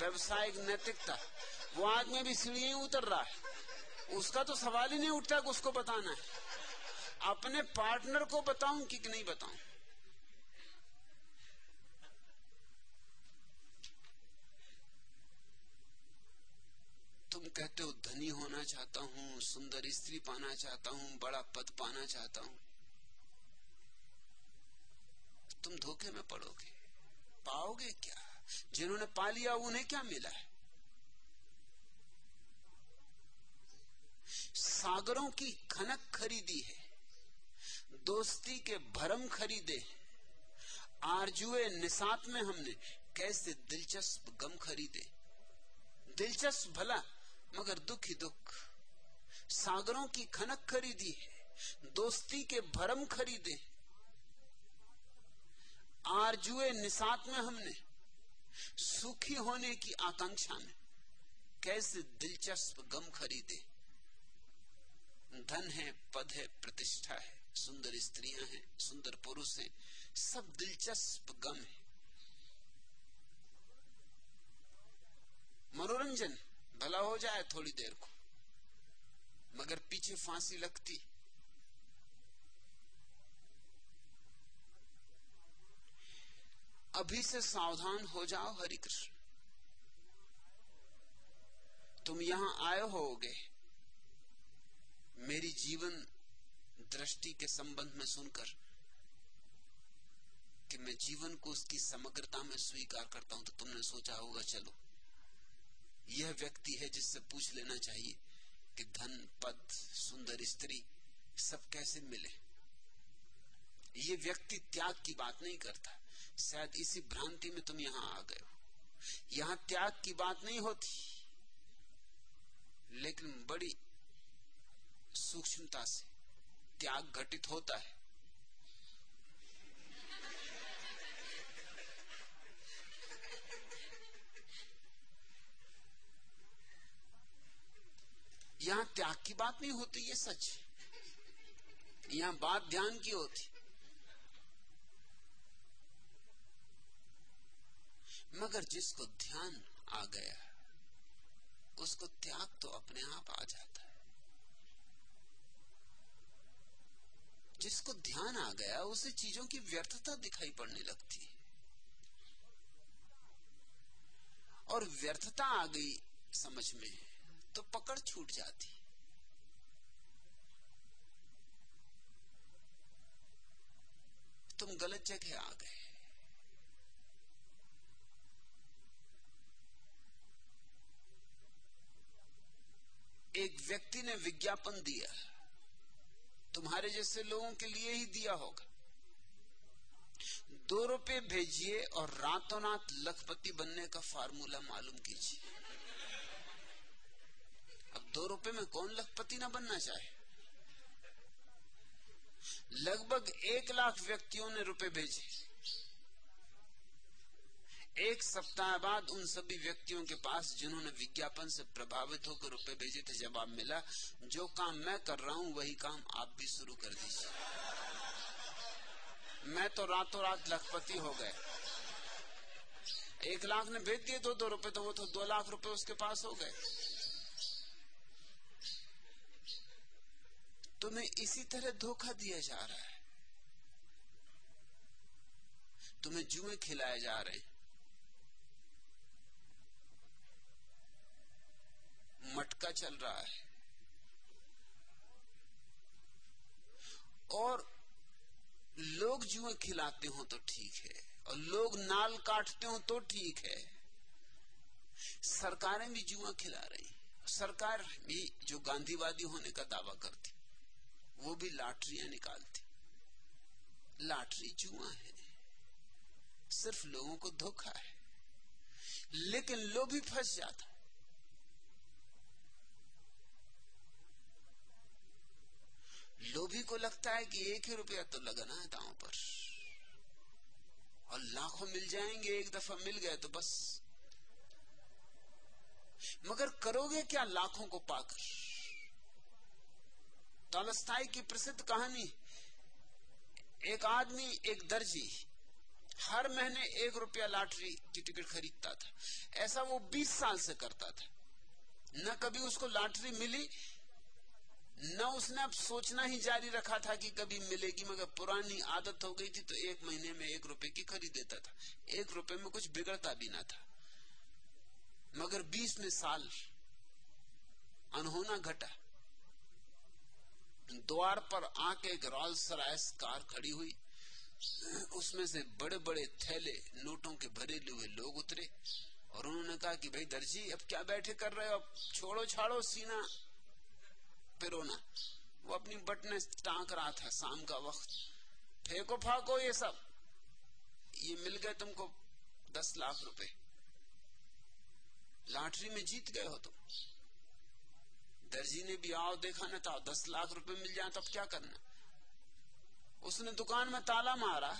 व्यवसायिक नैतिकता, वो आदमी भी सीढ़ियाँ उतर रहा है। उसका तो सवाल ही नहीं उठता कि उसको बताना है। अपने पार्टनर को बताऊँ कि नहीं बताऊँ? तुम कहते हो, धनी होना चाहता हूँ, सुंदर स्त्री पाना चाहता हूँ, बड़ा पद पाना चाहता हूँ। तुम धोखे में पड़ोगे। पाओगे क्या? जिन्होंने पा लिया, उन्हें क्या मिला है? सागरों की खनक खरीदी है। दोस्ती के भरम खरीदे आरजुए निसात में हमने कैसे दिलचस्प गम खरीदे। दिलचस्प भला, मगर दुख ही दुख। सागरों की खनक खरीदी है, दोस्ती के भरम खरीदे। आरजुए निसात में हमने सुखी होने की आकांक्षा में कैसे दिलचस्प गम खरीदे। धन है, पद है, प्रतिष्ठा है। सुंदर स्त्रियाँ हैं, सुंदर पुरुष हैं, सब दिलचस्प गम है। मनोरंजन भला हो जाए थोड़ी देर को, मगर पीछे फांसी लगती। अभी से सावधान हो जाओ, हरि कृष्ण। तुम यहाँ आए होगे, मेरी जीवन दृष्टि के संबंध में सुनकर कि मैं जीवन को उसकी समग्रता में स्वीकार करता हूँ तो तुमने सोचा होगा, चलो, यह व्यक्ति है जिससे पूछ लेना चाहिए कि धन, पद, सुंदर स्त्री सब कैसे मिले। ये व्यक्ति त्याग की बात नहीं करता। शायद इसी भ्रांति में तुम यहाँ आ गए हो। यहाँ त्याग की बात नहीं होती, लेकिन बड़ी सूक्ष्मता से त्याग घटित होता है। यहाँ त्याग की बात नहीं होती, ये सच यहाँ बात ध्यान की होती। मगर जिसको ध्यान आ गया, उसको त्याग तो अपने आप आ जाता है जिसको ध्यान आ गया, उसे चीज़ों की व्यर्थता दिखाई पड़ने लगती है। और व्यर्थता आ गई समझ में तो पकड़ छूट जाती तुम गलत जगह आ गए। एक व्यक्ति ने विज्ञापन दिया। तुम्हारे जैसे लोगों के लिए ही दिया होगा। दो रुपए भेजिए और रातों रात लखपति बनने का फार्मूला मालूम कीजिए। अब दो रुपए में कौन लखपति ना बनना चाहे? लगभग एक लाख व्यक्तियों ने रुपए भेजे। एक सप्ताह बाद उन सभी व्यक्तियों के पास जिन्होंने विज्ञापन से प्रभावित होकर रुपए भेजे थे, जवाब मिला, जो काम मैं कर रहा हूँ, वही काम आप भी शुरू कर दीजिए। मैं तो रातों रात लखपति हो गए एक लाख ने भेज दिए दो दो रुपए तो वो तो दो लाख रुपए उसके पास हो गए। तुम्हें इसी तरह धोखा दिया जा रहा है। तुम्हें जुए खिलाए जा रहे हैं। मटका चल रहा है। और लोग जुए खिलाते हो तो ठीक है, और लोग नाल काटते हो तो ठीक है। सरकारें भी जुआ खिला रही। सरकार भी जो गांधीवादी होने का दावा करती, वो भी लाटरियाँ निकालती। लाटरी जुआ है। सिर्फ़ लोगों को धोखा है। लेकिन लोग भी फंस जाता। लोभी को लगता है कि एक ही रुपया तो लगना है दांव पर। और लाखों मिल जाएँगे, एक दफ़ा मिल गए तो बस। मगर करोगे क्या लाखों को पाकर? तलस्ताई की प्रसिद्ध कहानी, एक आदमी, एक दर्जी, हर महीने एक रुपया लॉटरी की टिकट खरीदता था। ऐसा वो बीस साल से करता था। न कभी उसको लॉटरी मिली न उसने अब सोचना ही जारी रखा था कि कभी मिलेगी, मगर पुरानी आदत हो गई थी तो एक महीने में एक रुपए की खरीद देता था। एक रुपए में कुछ बिगड़ता भी ना था। मगर बीस में साल अनहोना घटा। द्वार पर आके एक रॉल्स रायस कार खड़ी हुई। उसमें से बड़े बड़े थैले नोटों के भरे हुए लोग उतरे और उन्होंने कहा कि भाई दर्जी, अब क्या बैठे कर रहे हो? अब छोड़ो छाड़ो सीना। पिरोना वो अपनी बटने टांक रहा था शाम का वक्त। फेंको फाको ये सब। ये मिल गए तुमको दस लाख रुपए। लॉटरी में जीत गए हो तुम। दर्जी ने भी आओ देखा ना था, दस लाख रुपए मिल जाए तब क्या करना? उसने दुकान में ताला मारा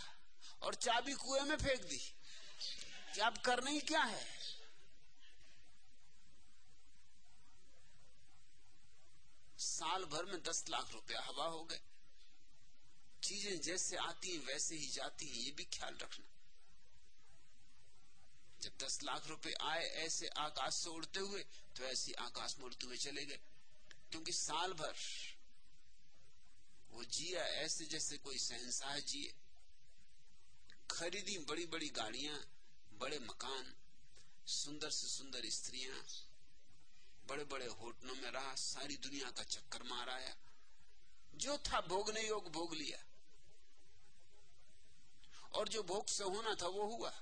और चाबी कुएँ में फेंक दी। कि अब करना ही क्या है? साल भर में दस लाख रुपया हवा हो गए। चीज़ें जैसे आती हैं, वैसे ही जाती हैं, ये भी ख्याल रखना। जब दस लाख रुपए आए, ऐसे आकाश से उड़ते हुए तो ऐसे आकाश में उड़ते हुए चले गए। क्योंकि साल भर वो जिया, ऐसे जैसे कोई सहनशाह जिए। खरीदी बड़ी बड़ी गाड़ियाँ, बड़े मकान, सुंदर से सुंदर स्त्रियाँ बड़े बड़े होटलों में रहा, सारी दुनिया का चक्कर मार आया जो था भोगने योग भोग लिया। और जो भोग से होना था वो हुआ।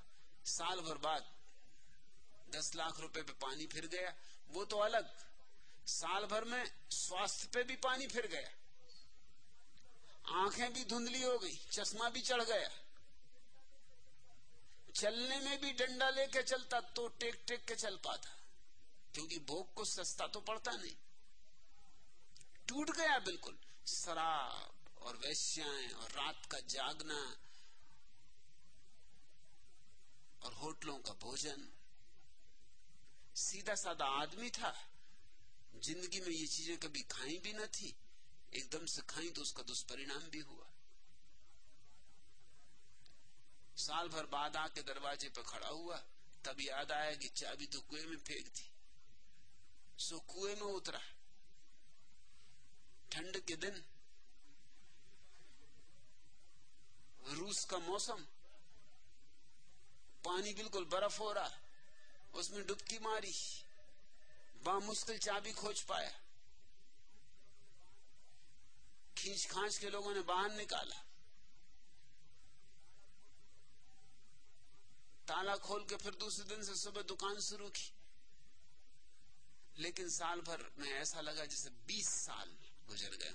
साल भर बाद दस लाख रुपए पे पानी फिर गया। वो तो अलग। साल भर में स्वास्थ्य पे भी पानी फिर गया। आँखें भी धुंधली हो गई, चश्मा भी चढ़ गया। चलने में भी डंडा लेके चलता तो टेक टेक के चल पाता। क्योंकि भोग को सस्ता तो पड़ता नहीं। टूट गया बिल्कुल। शराब और वैश्याएँ और रात का जागना और होटलों का भोजन। सीधा साधा आदमी था। ज़िंदगी में ये चीज़ें कभी खाई भी न थी। एकदम से खाई तो उसका दुष्परिणाम भी हुआ। साल भर बाद आके दरवाजे पर खड़ा हुआ। तब याद आया कि चाबी तो कुएँ में फेंक दी। सो कुएँ में उतरा। ठंड के दिन, रूस का मौसम, पानी बिल्कुल बर्फ़ हो रहा, उसमें डुबकी मारी, बामुश्किल चाबी खोज पाया। खींच खांच के लोगों ने बाहर निकाला। ताला खोल के फिर दूसरे दिन से सुबह दुकान शुरू की। लेकिन साल भर में ऐसा लगा जैसे 20 साल गुजर गए।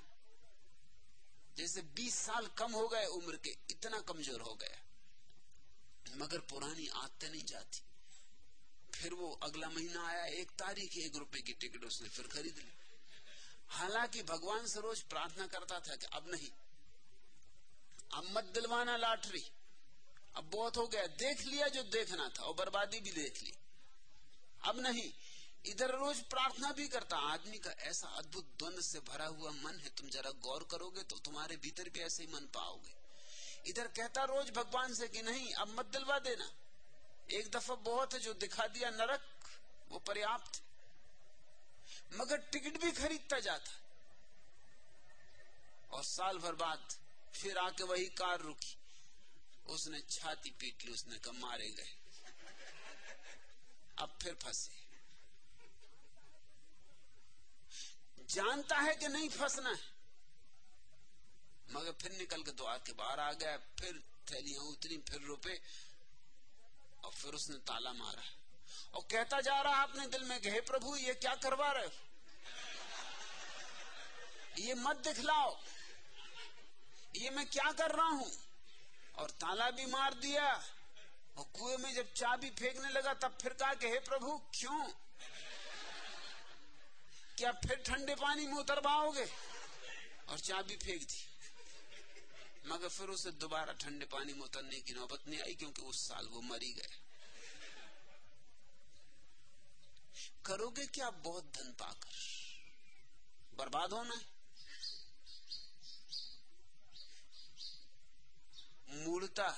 जैसे 20 साल कम हो गए, उम्र के इतना कमज़ोर हो गया मगर पुरानी आदतें नहीं जाती। फिर वो अगला महीना आया, एक तारीख एक रुपए की टिकट उसने फिर खरीद ली। हालाँकि भगवान से रोज प्रार्थना करता था कि अब नहीं। अब मत दिलवाना लॉटरी। अब बहुत हो गया, देख लिया जो देखना था, और बर्बादी भी देख ली। अब नहीं। इधर रोज प्रार्थना भी करता आदमी का ऐसा अद्भुत द्वंद से भरा हुआ मन है, तुम जरा गौर करोगे तो तुम्हारे भीतर भी ऐसे ही मन पाओगे। इधर कहता रोज भगवान से कि नहीं, अब मत दिलवा देना। एक दफ़ा बहुत है जो दिखा दिया नरक, वो पर्याप्त मगर टिकट भी खरीदता जाता। और साल भर बाद फिर आके वही कार रुकी। उसने छाती पीट ली, उसने कहा, मारे गए। अब फिर फंसे। जानता है कि नहीं फंसना है। मगर फिर निकल के द्वार के बाहर आ गया, फिर थैलियाँ उतरी फिर रुपए, और फिर उसने ताला मारा। और कहता जा रहा अपने दिल में हे प्रभु, ये क्या करवा रहे हो? ये मत दिखलाओ। ये मैं क्या कर रहा हूँ? और ताला भी मार दिया। और कुएँ में जब चाबी फेंकने लगा, तब फिर कहा कि, हे प्रभु, क्यों? क्या फिर ठंडे पानी में उतरवाओगे और चाबी फेंक दी। मगर फिर उसे दोबारा ठंडे पानी में उतरने की नौबत नहीं आई, क्योंकि उस साल वो मरी गए। करोगे क्या बहुत धन पाकर? बर्बाद होना है। मूर्ता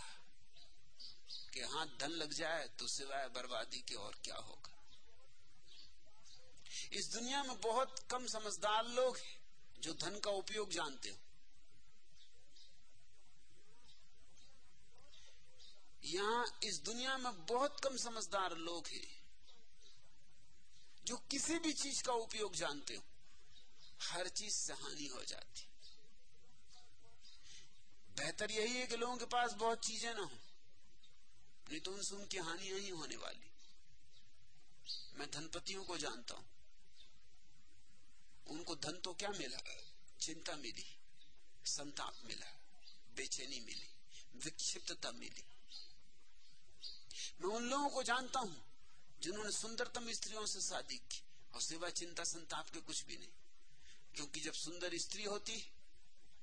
के हाथ धन लग जाए तो सिवाय बर्बादी के और क्या होगा? इस दुनिया में बहुत कम समझदार लोग हैं जो धन का उपयोग जानते हो। यहाँ इस दुनिया में बहुत कम समझदार लोग हैं जो किसी भी चीज़ का उपयोग जानते हो। हर चीज़ से हानि हो जाती। बेहतर यही है कि लोगों के पास बहुत चीज़ें ना हो, नहीं तो उनसे उनकी हानियाँ ही होने वाली। मैं धनपतियों को जानता हूँ। उनको धन तो क्या मिला? चिंता मिली, संताप मिला, बेचैनी मिली, विक्षिप्तता मिली। मैं उन लोगों को जानता हूँ जिन्होंने सुंदरतम स्त्रियों से शादी की, और सिवा चिंता संताप के कुछ भी नहीं। क्योंकि जब सुंदर स्त्री होती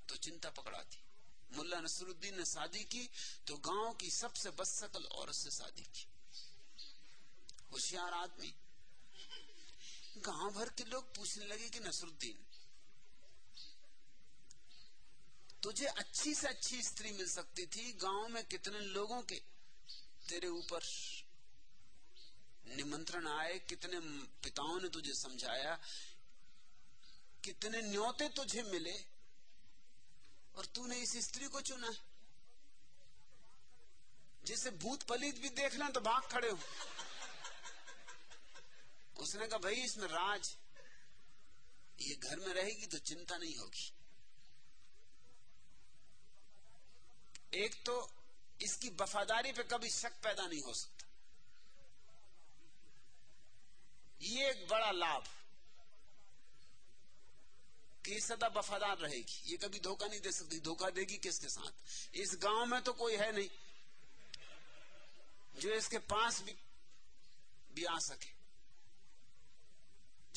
तो चिंता पकड़ाती। मुल्ला नसरुद्दीन ने शादी की तो गाँव की सबसे बदसकल औरत से शादी की। होशियार आदमी गाँव भर के लोग पूछने लगे कि नसरुद्दीन, तुझे अच्छी से अच्छी स्त्री मिल सकती थी गाँव में कितने लोगों के? तेरे ऊपर निमंत्रण आए, कितने पिताओं ने तुझे समझाया, कितने न्योते तुझे मिले, और तूने इस स्त्री को चुना। जिसे भूत पलित भी देख लें तो भाग खड़े हो। उसने कहा, भाई, इसमें राज, ये घर में रहेगी तो चिंता नहीं होगी। एक तो इसकी वफादारी पे कभी शक पैदा नहीं हो सकता। ये एक बड़ा लाभ कि सदा वफादार रहेगी। ये कभी धोखा नहीं दे सकती, धोखा देगी किसके साथ? इस गाँव में तो कोई है नहीं जो इसके पास भी भी आ सके।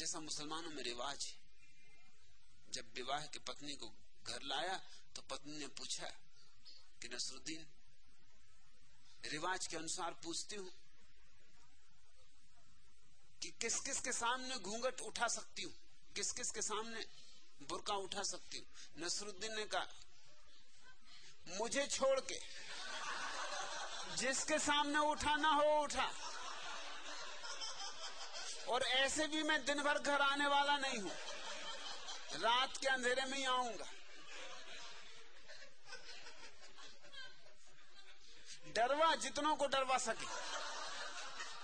जैसा मुसलमानों में रिवाज है। जब विवाह के पत्नी को घर लाया तो पत्नी ने पूछा कि, नसरुद्दीन, रिवाज के अनुसार पूछती हूँ कि किस किस के सामने घूंघट उठा सकती हूँ? किस किस के सामने बुरका उठा सकती हूँ? नसरुद्दीन ने कहा, मुझे छोड़ के, जिसके सामने उठा ना हो उठा। और ऐसे भी मैं दिन भर घर आने वाला नहीं हूँ। रात के अंधेरे में ही आऊँगा। डरवा जितनों को डरवा सके।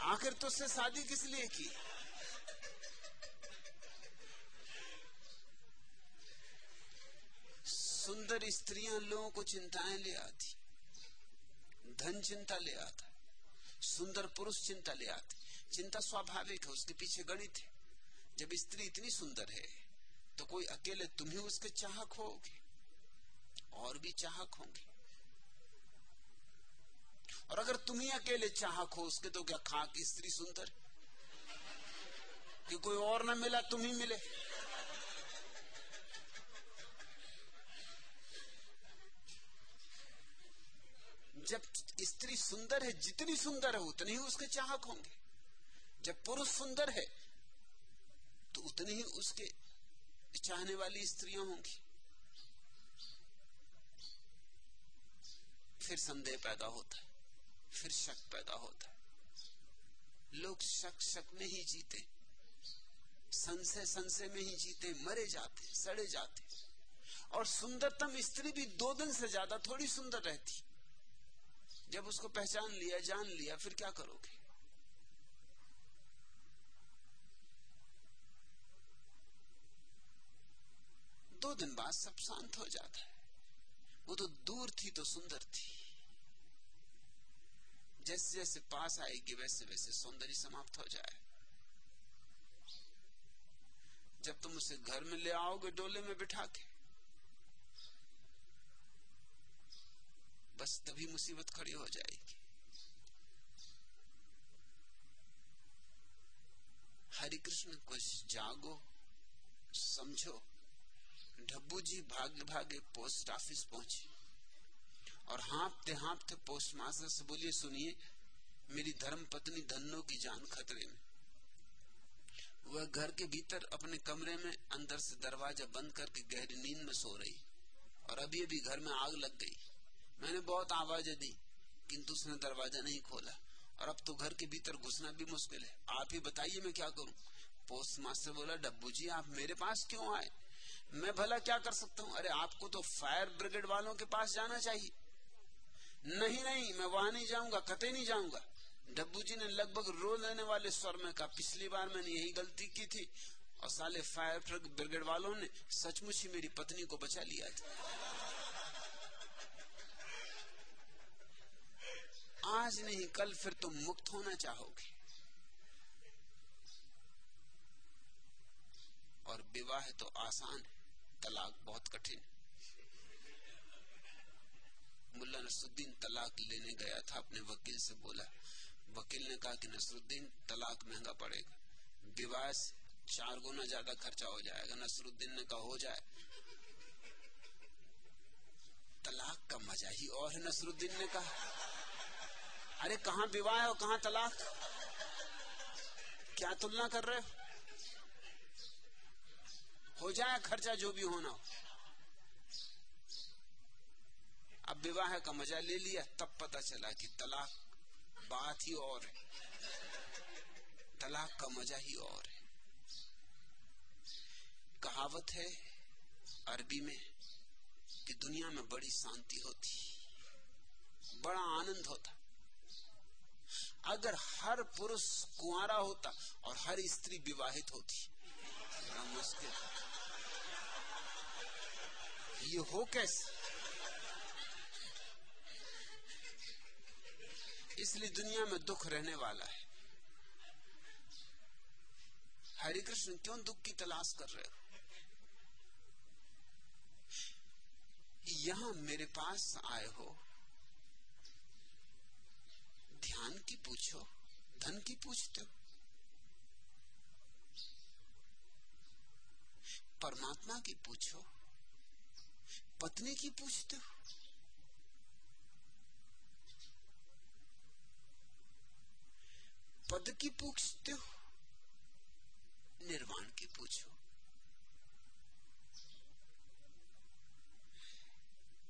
आखिर तुझसे शादी किस लिए की? सुंदर स्त्रियाँ लोगों को चिंताएँ ले आती। धन चिंता ले आता। सुंदर पुरुष चिंता ले आते। चिंता स्वाभाविक है, उसके पीछे गणित है। जब स्त्री इतनी सुंदर है तो कोई अकेले तुम ही उसके चाहक होगे, और भी चाहक होंगे। और अगर तुम ही अकेले चाहक हो, उसके तो क्या खाक स्त्री सुंदर? कि कोई और ना मिला, तुम ही मिले। जब स्त्री सुंदर है, जितनी सुंदर है, उतनी ही उसके चाहक होंगे। जब पुरुष सुंदर है तो उतनी ही उसके चाहने वाली स्त्रियाँ होंगी। फिर संदेह पैदा होता है, फिर शक पैदा होता है। लोग शक शक में ही जीते, संशय संशय में ही जीते, मरे जाते, सड़े जाते। और सुंदरतम स्त्री भी दो दिन से ज़्यादा थोड़ी सुंदर रहती। जब उसको पहचान लिया, जान लिया, फिर क्या करोगे? दो दिन बाद सब शांत हो जाता है। वो तो दूर थी तो सुंदर थी। जैसे जैसे पास आएगी, वैसे वैसे सौंदर्य समाप्त हो जाए। जब तुम उसे घर में ले आओगे, डोले में बिठा के, बस तभी मुसीबत खड़ी हो जाएगी। हरि कृष्ण, कुछ जागो, समझो। डब्बू जी भागे भागे पोस्ट ऑफ़िस पहुँचे। और हाँपते हाँपते पोस्ट मास्टर से बोलिए, सुनिए, मेरी धर्म पत्नी धनो की जान खतरे में। वह घर के भीतर अपने कमरे में अंदर से दरवाज़ा बंद करके गहरी नींद में सो रही और अभी अभी घर में आग लग गई। मैंने बहुत आवाज़ें दी, किंतु उसने दरवाज़ा नहीं खोला और अब तो घर के भीतर घुसना भी मुश्किल है। आप ही बताइए मैं क्या करूँ? पोस्ट मास्टर बोला, डब्बू जी, आप मेरे पास क्यों आए? मैं भला क्या कर सकता हूँ? अरे आपको तो फायर ब्रिगेड वालों के पास जाना चाहिए। नहीं नहीं, मैं वहाँ नहीं जाऊँगा, कतई नहीं जाऊँगा। डब्बू जी ने लगभग रो लेने वाले स्वर में कहा, पिछली बार मैंने यही गलती की थी और साले फायर ट्रक ब्रिगेड वालों ने सचमुच ही मेरी पत्नी को बचा लिया था। आज नहीं, कल फिर तुम मुक्त होना चाहोगे। और विवाह तो आसान है। तलाक बहुत कठिन। मुल्ला नसरुद्दीन तलाक लेने गया था, अपने वकील से बोला। वकील ने कहा कि नसरुद्दीन, तलाक महँगा पड़ेगा। विवाह चार गुना ज़्यादा खर्चा हो जाएगा। नसरुद्दीन ने कहा, हो जाए। तलाक का मज़ा ही और है, नसरुद्दीन ने कहा। अरे कहा विवाह और कहा तलाक? क्या तुलना कर रहे हो? हो जाए खर्चा जो भी होना हो। अब विवाह का मज़ा ले लिया, तब पता चला कि तलाक बात ही और है। तलाक का मज़ा ही और है। कहावत है अरबी में कि दुनिया में बड़ी शांति होती, बड़ा आनंद होता। अगर हर पुरुष कुआरा होता और हर स्त्री विवाहित होती, बड़ा मुश्किल ये हो कैसे इसलिए दुनिया में दुख रहने वाला है। हरे कृष्ण, क्यों दुख की तलाश कर रहे हो? यहाँ मेरे पास आए हो। ध्यान की पूछो, धन की पूछते हो। परमात्मा की पूछो। पत्नी की पूछते हो? पद की पूछते हो? निर्वाण की पूछो।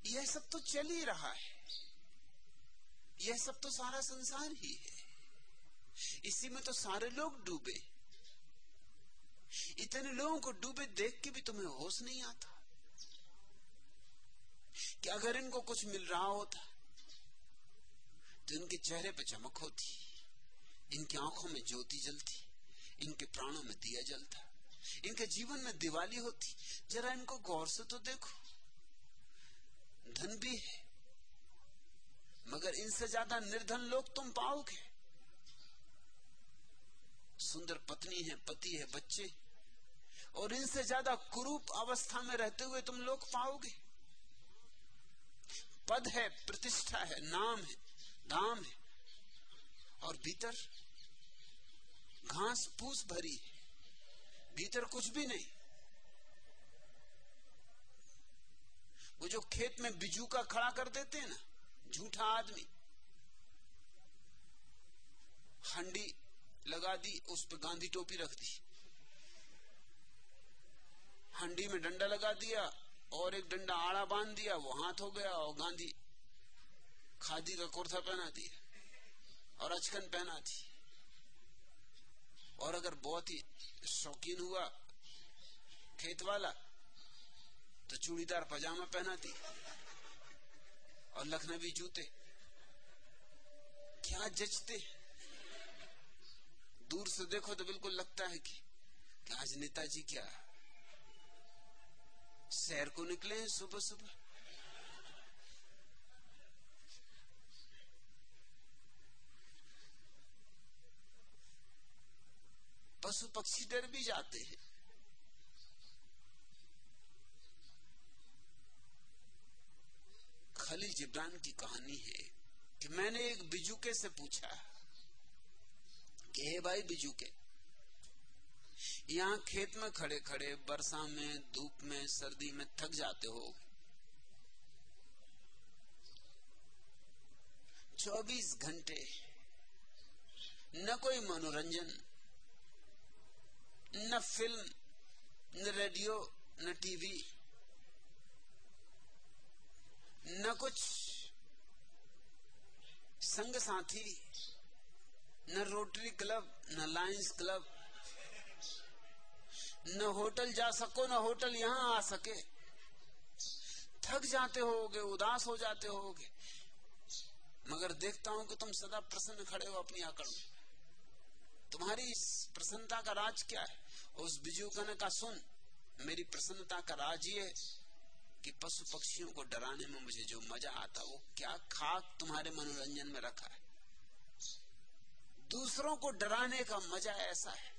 यह सब तो चल ही रहा है। यह सब तो सारा संसार ही है। इसी में तो सारे लोग डूबे। इतने लोगों को डूबे देख के भी तुम्हें होश नहीं आता। कि अगर इनको कुछ मिल रहा होता तो इनके चेहरे पर चमक होती, इनकी आँखों में ज्योति जलती, इनके प्राणों में दिया जलता, इनके जीवन में दिवाली होती। जरा इनको गौर से तो देखो। धन भी है, मगर इनसे ज़्यादा निर्धन लोग तुम पाओगे। सुंदर पत्नी है, पति है, बच्चे, और इनसे ज़्यादा कुरूप अवस्था में रहते हुए तुम लोग पाओगे। पद है, प्रतिष्ठा है, नाम है, दाम है। और भीतर घास फूस भरी है। भीतर कुछ भी नहीं। वो जो खेत में बिजू का खड़ा कर देते हैं ना, झूठा आदमी। हंडी लगा दी, उस पर गांधी टोपी रख दी। हंडी में डंडा लगा दिया और एक डंडा आड़ा बाँध दिया वो हाथ हो गया और गांधी खादी का कुर्ता पहना दिया और अचकन पहना थी और अगर बहुत ही शौकीन हुआ खेत वाला तो चूड़ीदार पजामा पहना थी और लखनवी जूते। क्या जचते दूर से देखो तो बिल्कुल लगता है कि, कि आज नेताजी क्या शहर को निकले हैं सुबह सुबह। पशु पक्षी डर भी जाते हैं। खलील जिब्रान की कहानी है कि मैंने एक बिजुके से पूछा कि, हे भाई बिजुके यहाँ खेत में खड़े खड़े बरसा में, धूप में, सर्दी में थक जाते हो। चौबीस घंटे न कोई मनोरंजन, न फ़िल्म, न रेडियो, न टीवी, न कुछ संग साथी, न रोटरी क्लब, न लायंस क्लब न होटल जा सको, न होटल यहाँ आ सके। थक जाते होगे, उदास हो जाते होगे। मगर देखता हूँ कि तुम सदा प्रसन्न खड़े हो अपनी आकड़ में। तुम्हारी प्रसन्नता का राज क्या है? उस बिजू कहने का सुन। मेरी प्रसन्नता का राज ये कि पशु पक्षियों को डराने में मुझे जो मज़ा आता, वो क्या खाक तुम्हारे मनोरंजन में रखा है। दूसरों को डराने का मज़ा ऐसा है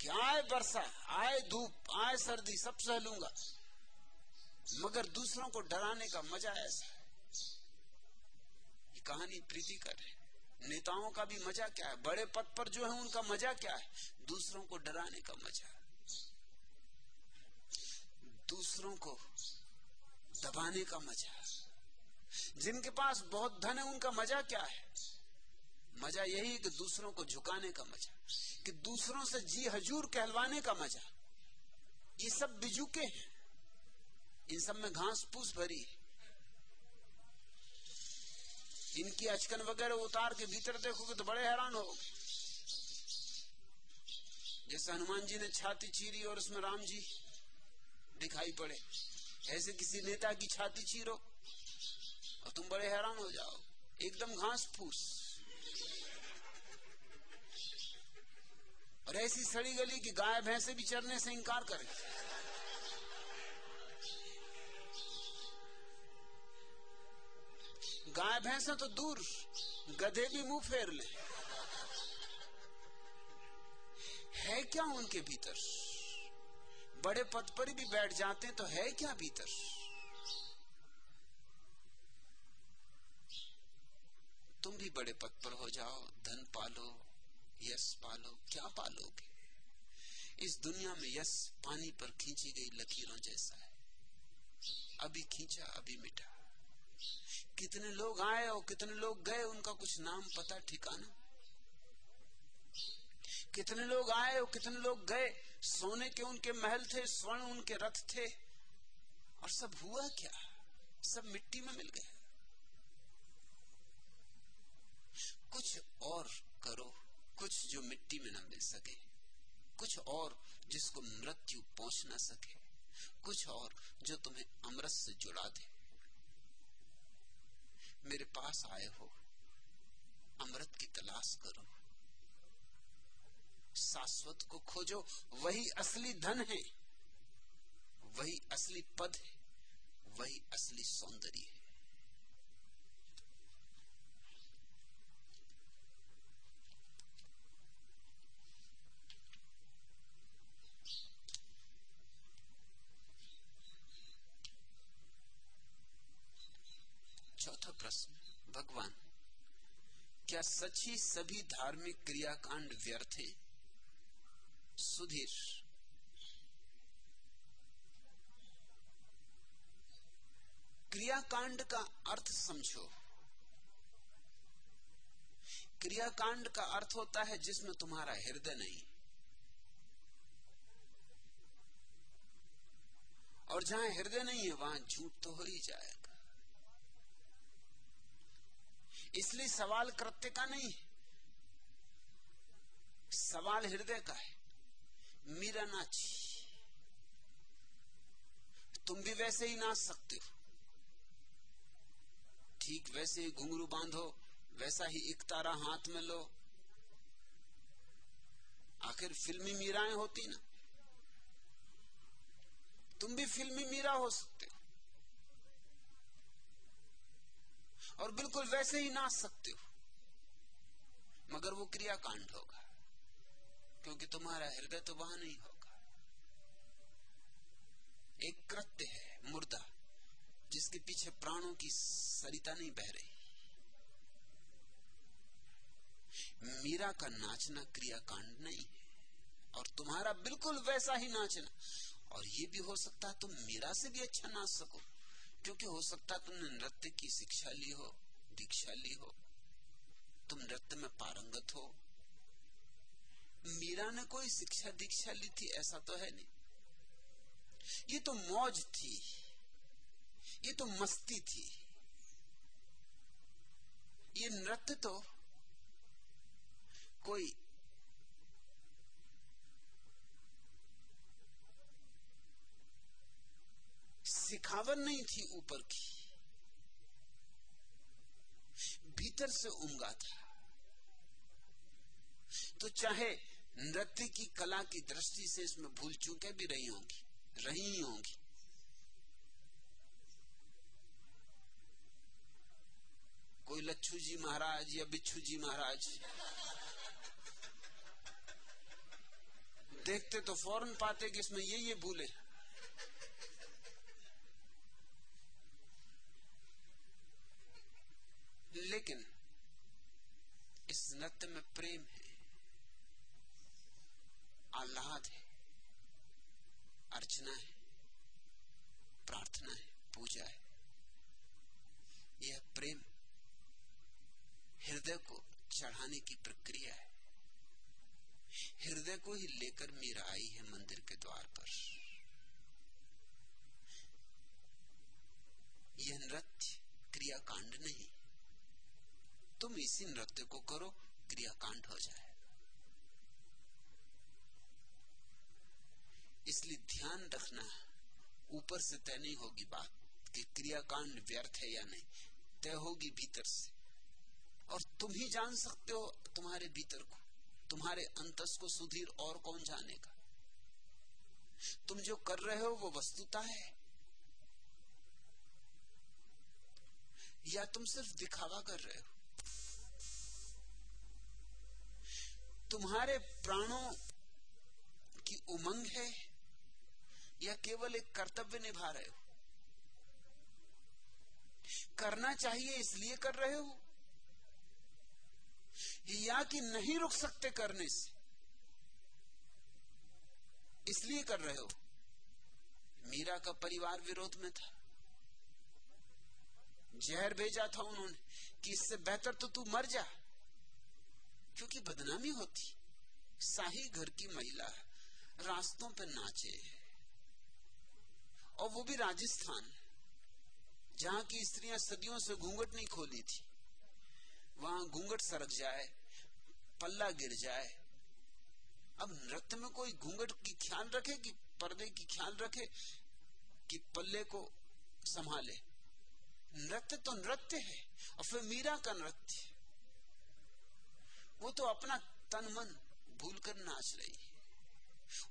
कि आए वर्षा आए धूप, आए सर्दी, सब सह लूँगा। मगर दूसरों को डराने का मज़ा ऐसा है। कहानी प्रीति कर है। नेताओं का भी मज़ा क्या है? बड़े पद पर जो है उनका मज़ा क्या है? दूसरों को डराने का मज़ा। दूसरों को दबाने का मज़ा। जिनके पास बहुत धन है, उनका मज़ा क्या है? मज़ा यही कि दूसरों को झुकाने का मज़ा। कि दूसरों से जी हजूर कहलवाने का मज़ा। ये सब बिजुके हैं। इन सब में घास फूस भरी है। इनकी अचकन वगैरह उतार के भीतर देखोगे तो बड़े हैरान हो जैसे हनुमान जी ने छाती चीरी और उसमें राम जी दिखाई पड़े। ऐसे किसी नेता की छाती चीरो और तुम बड़े हैरान हो जाओ। एकदम घास फूस। और ऐसी सड़ी गली की गाय, भैंसे भी चरने से इंकार करें। गाय, भैंसे तो दूर, गधे भी मुँह फेर ले। है क्या उनके भीतर? बड़े पद पर भी बैठ जाते हैं तो है क्या भीतर? तुम भी बड़े पद पर हो जाओ, धन पालो यश पालो, क्या पालोगे? इस दुनिया में यश पानी पर खींची गई लकीरों जैसा है। अभी खींचा, अभी मिटा। कितने लोग आए और कितने लोग गए, उनका कुछ नाम पता, ठिकाना? कितने लोग आए और कितने लोग गए? सोने के उनके महल थे, स्वर्ण उनके रथ थे। और सब हुआ क्या? सब मिट्टी में मिल गए। कुछ और करो। कुछ जो मिट्टी में न मिल सके, कुछ और जिसको मृत्यु पहुँच ना सके, कुछ और जो तुम्हें अमृत से जुड़ा दे। मेरे पास आए हो, अमृत की तलाश करो। शाश्वत को खोजो, वही असली धन है, वही असली पद है, वही असली सौंदर्य है चौथा प्रश्न भगवान क्या सच ही सभी धार्मिक क्रियाकांड व्यर्थ है। सुधीर। क्रियाकांड का अर्थ समझो। क्रियाकांड का अर्थ होता है जिसमें तुम्हारा हृदय नहीं। और जहाँ हृदय नहीं है, वहाँ झूठ तो हो ही जाएगा इसलिए सवाल कृत्य का नहीं सवाल हृदय का है। मीरा नाची तुम भी वैसे ही नाच सकते हो। ठीक वैसे ही घुंघरू बांधो, वैसा ही एक तारा हाथ में लो। आखिर फिल्मी मीराएँ होती ना। तुम भी फिल्मी मीरा हो सकते हो। और बिल्कुल वैसे ही नाच सकते हो। मगर वो क्रियाकांड होगा, क्योंकि तुम्हारा हृदय तो वहाँ नहीं होगा। एक कृत्य है, मुर्दा, जिसके पीछे प्राणों की सरिता नहीं बह रही। मीरा का नाचना क्रियाकांड नहीं है, और तुम्हारा बिल्कुल वैसा ही नाचना। और ये भी हो सकता है तुम मीरा से भी अच्छा नाच सको। क्योंकि हो सकता तुमने नृत्य की शिक्षा ली हो, दीक्षा ली हो। तुम नृत्य में पारंगत हो। मीरा ने कोई शिक्षा दीक्षा ली थी? ऐसा तो है नहीं। ये तो मौज थी। ये तो मस्ती थी। ये नृत्य तो कोई सिखावन नहीं थी ऊपर की। भीतर से उमगा था। तो चाहे नृत्य की कला की दृष्टि से इसमें भूल चूके भी रही होंगी रही होंगी। कोई लच्छू जी महाराज या बिच्छू जी महाराज। देखते तो फ़ौरन पाते कि इसमें ये ये भूले लेकिन इस नृत्य में प्रेम है आह्लाद है अर्चना है प्रार्थना है पूजा है यह प्रेम हृदय को चढ़ाने की प्रक्रिया है हृदय को ही लेकर मीरा आई है मंदिर के द्वार पर यह नृत्य क्रियाकांड नहीं तुम इसी नृत्य को करो, क्रियाकांड हो जाए। इसलिए ध्यान रखना ऊपर से तय नहीं होगी बात कि क्रियाकांड व्यर्थ है या नहीं। तय होगी भीतर से। और तुम ही जान सकते हो तुम्हारे भीतर को। तुम्हारे अंतस को सुधीर और कौन जानेगा? तुम जो कर रहे हो वो वस्तुता है? या तुम सिर्फ़ दिखावा कर रहे हो? तुम्हारे प्राणों की उमंग है या केवल एक कर्तव्य निभा रहे हो? करना चाहिए इसलिए कर रहे हो? या कि नहीं रुक सकते करने से? इसलिए कर रहे हो। मीरा का परिवार विरोध में था। जहर भेजा था उन्होंने कि इससे बेहतर तो तू मर जा। क्योंकि बदनामी होती। शाही घर की महिला रास्तों पर नाचे। और वो भी राजस्थान, जहाँ की स्त्रियाँ सदियों से घूंघट नहीं खोली थी। वहाँ घूंघट सरक जाए, पल्ला गिर जाए। अब नृत्य में कोई घूंघट की ख्याल रखे कि पर्दे की ख्याल रखे कि पल्ले को संभाले? नृत्य तो नृत्य है, और फिर मीरा का नृत्य। वो तो अपना तन मन भूल कर नाच रही है।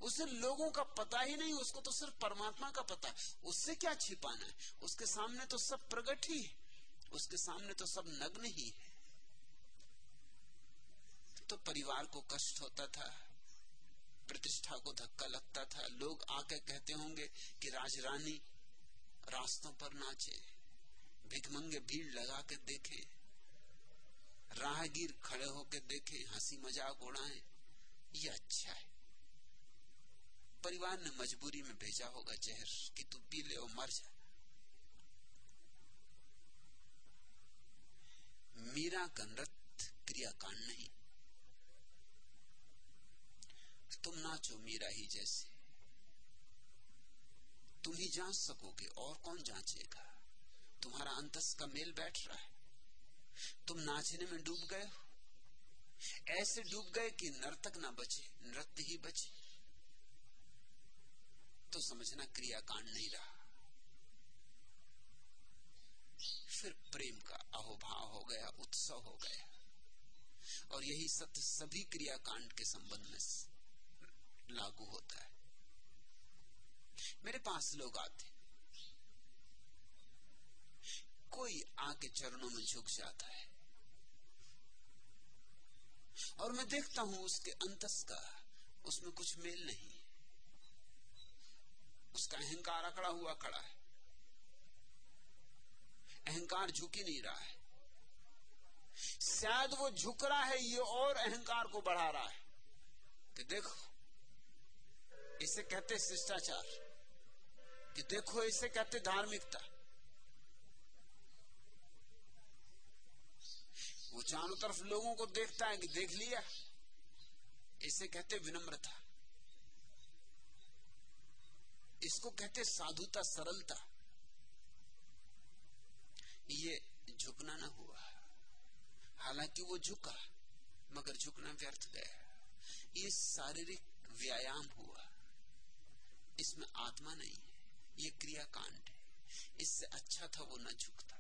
उसे लोगों का पता ही नहीं, उसको तो सिर्फ़ परमात्मा का पता उससे क्या छिपाना है? उसके सामने तो सब प्रगट ही है। उसके सामने तो सब नग्न ही है। तो परिवार को कष्ट होता था, प्रतिष्ठा को धक्का लगता था। लोग आके कहते होंगे कि राजरानी रास्तों पर नाचे भिकमंगे भीड़ लगा के देखे। राहगीर खड़े होके देखे, हँसी मज़ाक उड़ाए। ये अच्छा है। परिवार ने मजबूरी में भेजा होगा जहर कि तू पी ले और मर जा। मीरा का नृत्य क्रियाकांड नहीं। तुम नाचो मीरा ही जैसे। तुम ही जाँच सकोगे और कौन जांचेगा? तुम्हारा अंतस का मेल बैठ रहा है। तुम नाचने में डूब गए हो। ऐसे डूब गए कि नर्तक ना बचे, नृत्य ही बचे। तो समझना क्रियाकांड नहीं रहा। फिर प्रेम का अहोभाव हो गया, उत्सव हो गया। और यही सत्य सभी क्रियाकांड के संबंध में लागू होता है। मेरे पास लोग आते कोई आके चरणों में झुक जाता है। और मैं देखता हूँ उसके अंतस का, उसमें कुछ मेल नहीं। उसका अहंकार अकड़ा हुआ खड़ा है। अहंकार झुक ही नहीं रहा है। शायद वो झुक रहा है, ये और अहंकार को बढ़ा रहा है। कि देखो, इसे कहते शिष्टाचार। कि देखो, इसे कहते धार्मिकता। वो चारों तरफ़ लोगों को देखता है कि देख लिया। इसे कहते विनम्रता। इसको कहते साधुता, सरलता। ये झुकना ना हुआ। हालाँकि वो झुका, मगर झुकना व्यर्थ गया। ये शारीरिक व्यायाम हुआ। इसमें आत्मा नहीं है, ये क्रियाकांड है। इससे अच्छा था वो न झुकता।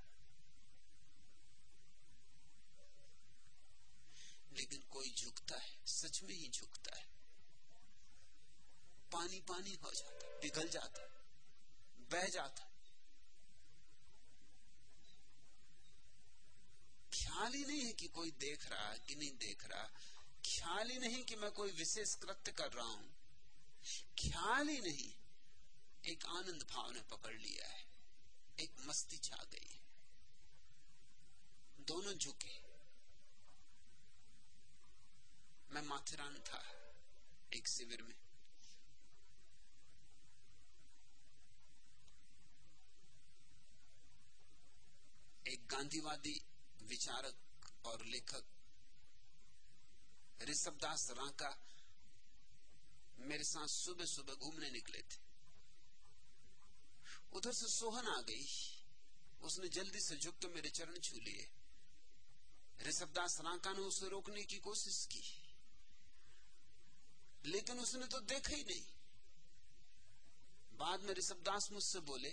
लेकिन कोई झुकता है, सच में ही झुकता है। पानी पानी हो जाता, पिघल जाता, बह जाता। ख्याल ही नहीं है कि कोई देख रहा है कि नहीं देख रहा, ख्याल ही नहीं कि मैं कोई विशेष कृत्य कर रहा हूँ। ख्याल ही नहीं, एक आनंद भाव ने पकड़ लिया है, एक मस्ती छा गई दोनों झुके मैं माथेरान था, एक शिविर में। एक गांधीवादी विचारक और लेखक ऋषभदास रांका, मेरे साथ सुबह सुबह घूमने निकले थे। उधर से सोहन आ गई। उसने जल्दी से झुक तो मेरे चरण छू लिए। ऋषभदास रांका ने उसे रोकने की कोशिश की। लेकिन उसने तो देखा ही नहीं। बाद में ऋषभदास मुझसे बोले,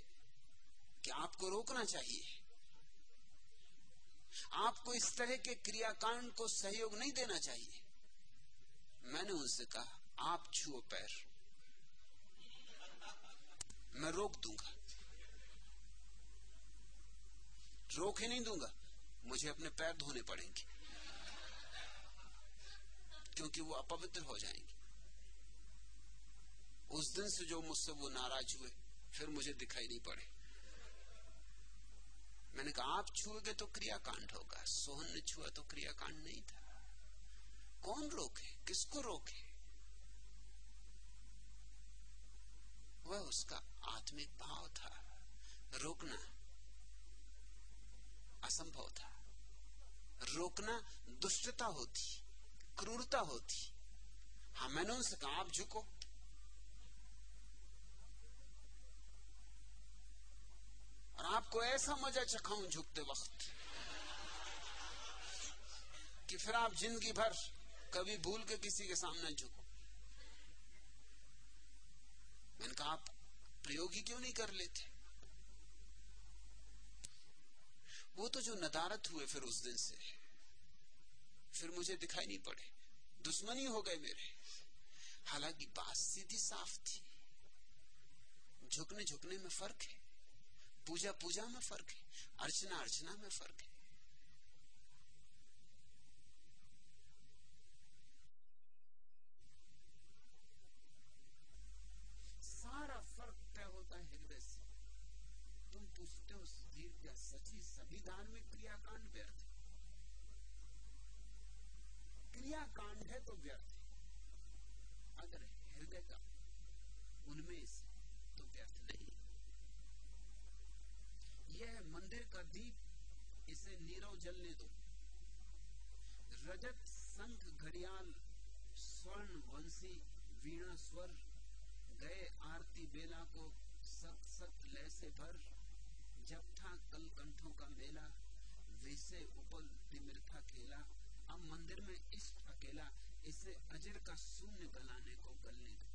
कि आपको रोकना चाहिए। आपको इस तरह के क्रियाकांड को सहयोग नहीं देना चाहिए। मैंने उनसे कहा, आप छुओ पैर। मैं रोक दूँगा। रोक ही नहीं दूँगा। मुझे अपने पैर धोने पड़ेंगे, क्योंकि वो अपवित्र हो जाएँगे। उस दिन से जो मुझसे वो नाराज़ हुए, फिर मुझे दिखाई नहीं पड़े। मैंने कहा, आप छुएगे तो क्रियाकांड होगा, सोहन ने छुआ तो क्रियाकांड नहीं था। कौन रोके? किसको रोके? वह उसका आत्मिक भाव था। रोकना असंभव था। रोकना दुष्टता होती, क्रूरता होती। हाँ मैंने उनसे कहा, आप झुको और आपको ऐसा मज़ा चखाऊं झुकते वक्त कि फिर आप ज़िंदगी भर कभी भूल के किसी के सामने झुको। मैंने कहा, आप प्रयोग क्यों नहीं कर लेते? वो तो जो नदारत हुए फिर उस दिन से, फिर मुझे दिखाई नहीं पड़े। दुश्मनी हो गए मेरे। हालाँकि बात सीधी साफ़ थी। झुकने झुकने में फ़र्क है। पूजा पूजा में फ़र्क है, अर्चना अर्चना में फ़र्क है। सारा फ़र्क तय होता है हृदय से। तुम पूछते हो सुधीर क्या सची सभी धार्मिक क्रियाकांड व्यर्थ है? क्रियाकांड है तो व्यर्थ है। अगर हृदय का उनमें से तो व्यर्थ नहीं यह मंदिर का दीप, इसे नीरव जलने दो। रजत संख घड़ियाल स्वर्ण वंशी वीणा स्वर गए आरती बेला को सत सत लैसे भर जब था कल कंठों का मेला, वैसे उपल तिमिर था खेला अब मंदिर में इष्ट अकेला, इसे अजर का शून्य गलाने को गलने दो।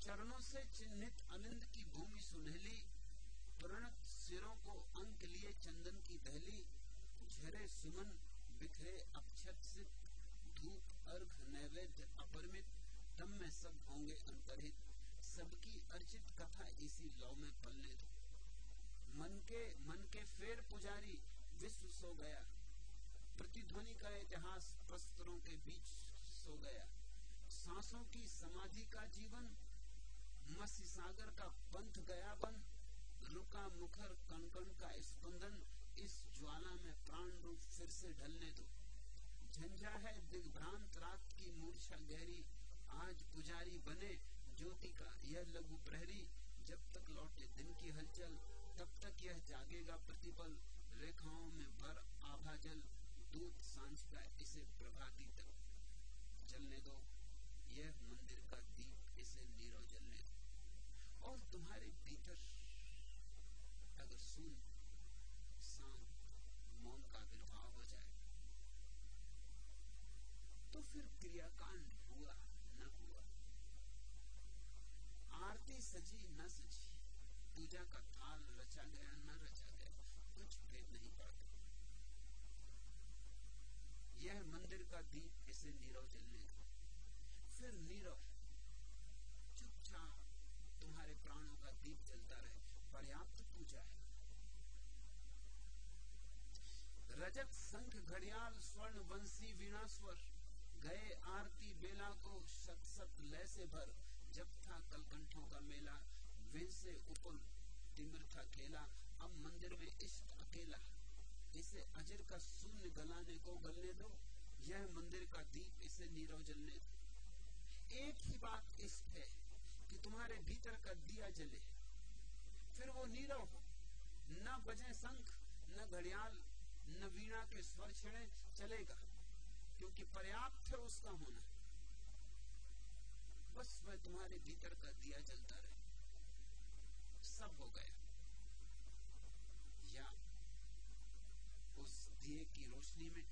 चरणों से चिन्हित अलिंद की भूमि सुनहली, प्रणत सिरों को अंक लिए चंदन की दहली झरे सुमन बिखरे अक्षत से धूप, अर्घ, नैवेद्य अपरमित तब में सब होंगे अंतरित सबकी अर्चित कथा इसी लौ में पलने दो मन के मन के फेर पुजारी, विश्व सो गया। प्रतिध्वनि का इतिहास प्रस्तरों के बीच सो गया। सांसों की समाधि का जीवन मत्स्य सागर का पंथ गया बन रुका मुखर कणकण का स्पंदन इस ज्वाला में प्राण रूप फिर से ढलने दो। झंझा है दिग्भ्रांत रात की मूर्छा गहरी। आज पुजारी बने ज्योति का यह लघु प्रहरी। जब तक लौटे दिन की हलचल, तब तक यह जागेगा प्रतिपल। रेखाओं में भर आभा जल, दूत साँझ का इसे प्रभाती तक चलने दो। यह मंदिर का दीप इसे नीरव जलने दो। और तुम्हारे भीतर अगर सुन शांत मौन का आविर्भाव हो जाए। तो फिर क्रियाकांड हुआ, न हुआ। आरती सजी, न सजी। पूजा का थाल रचा गया, न रचा गया। कुछ भेद नहीं पड़ता यह मंदिर का दीप इसे नीरव जलने दो? फिर नीरव, चुपचाप तुम्हारे प्राणों का दीप जलता रहे। पर्याप्त रजत संख घड़ियाल स्वर्ण वंशी वीणा स्वर गए आरती बेला को सत सत लय से भर, जब था कलकंठों का मेला से उपल तिमिर था खेला अब मंदिर में इष्ट अकेला। इसे अजर का शून्य गलाने को गलने दो, यह मंदिर का दीप इसे नीरव जलने दो। एक ही बात इष्ट है कि तुम्हारे भीतर का दिया जले, फिर वो नीरव हो, न बजे शंख न घड़ियाल न वीणा के स्वर छिड़े, चलेगा। क्योंकि पर्याप्त है उसका होना। बस वह तुम्हारे भीतर का दिया जलता रहे। सब हो गया। या उस दिए की रोशनी में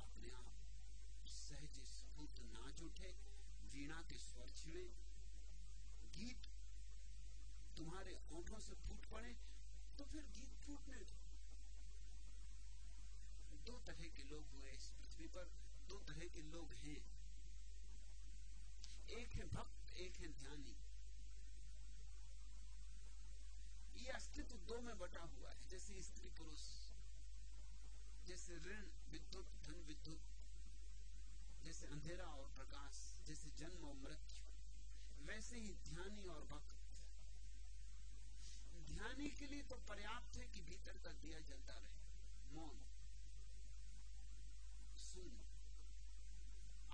अपने आप सहज स्फूर्त नाच उठे, वीणा के स्वर छिड़े, गीत तुम्हारे ओठों से फूट पड़े तो फिर गीत फूटने दो। दो तरह के लोग हुए इस पृथ्वी पर, दो तरह के लोग हैं। एक है भक्त, एक है ध्यानी ये अस्तित्व दो में बटा हुआ है, जैसे स्त्री पुरुष, जैसे ऋण, विद्युत, धन विद्युत, जैसे अंधेरा और प्रकाश, जैसे जन्म और मृत्यु। वैसे ही ध्यानी और भक्त। ध्यानी के लिए तो पर्याप्त है कि भीतर का दिया जलता रहे, मौन।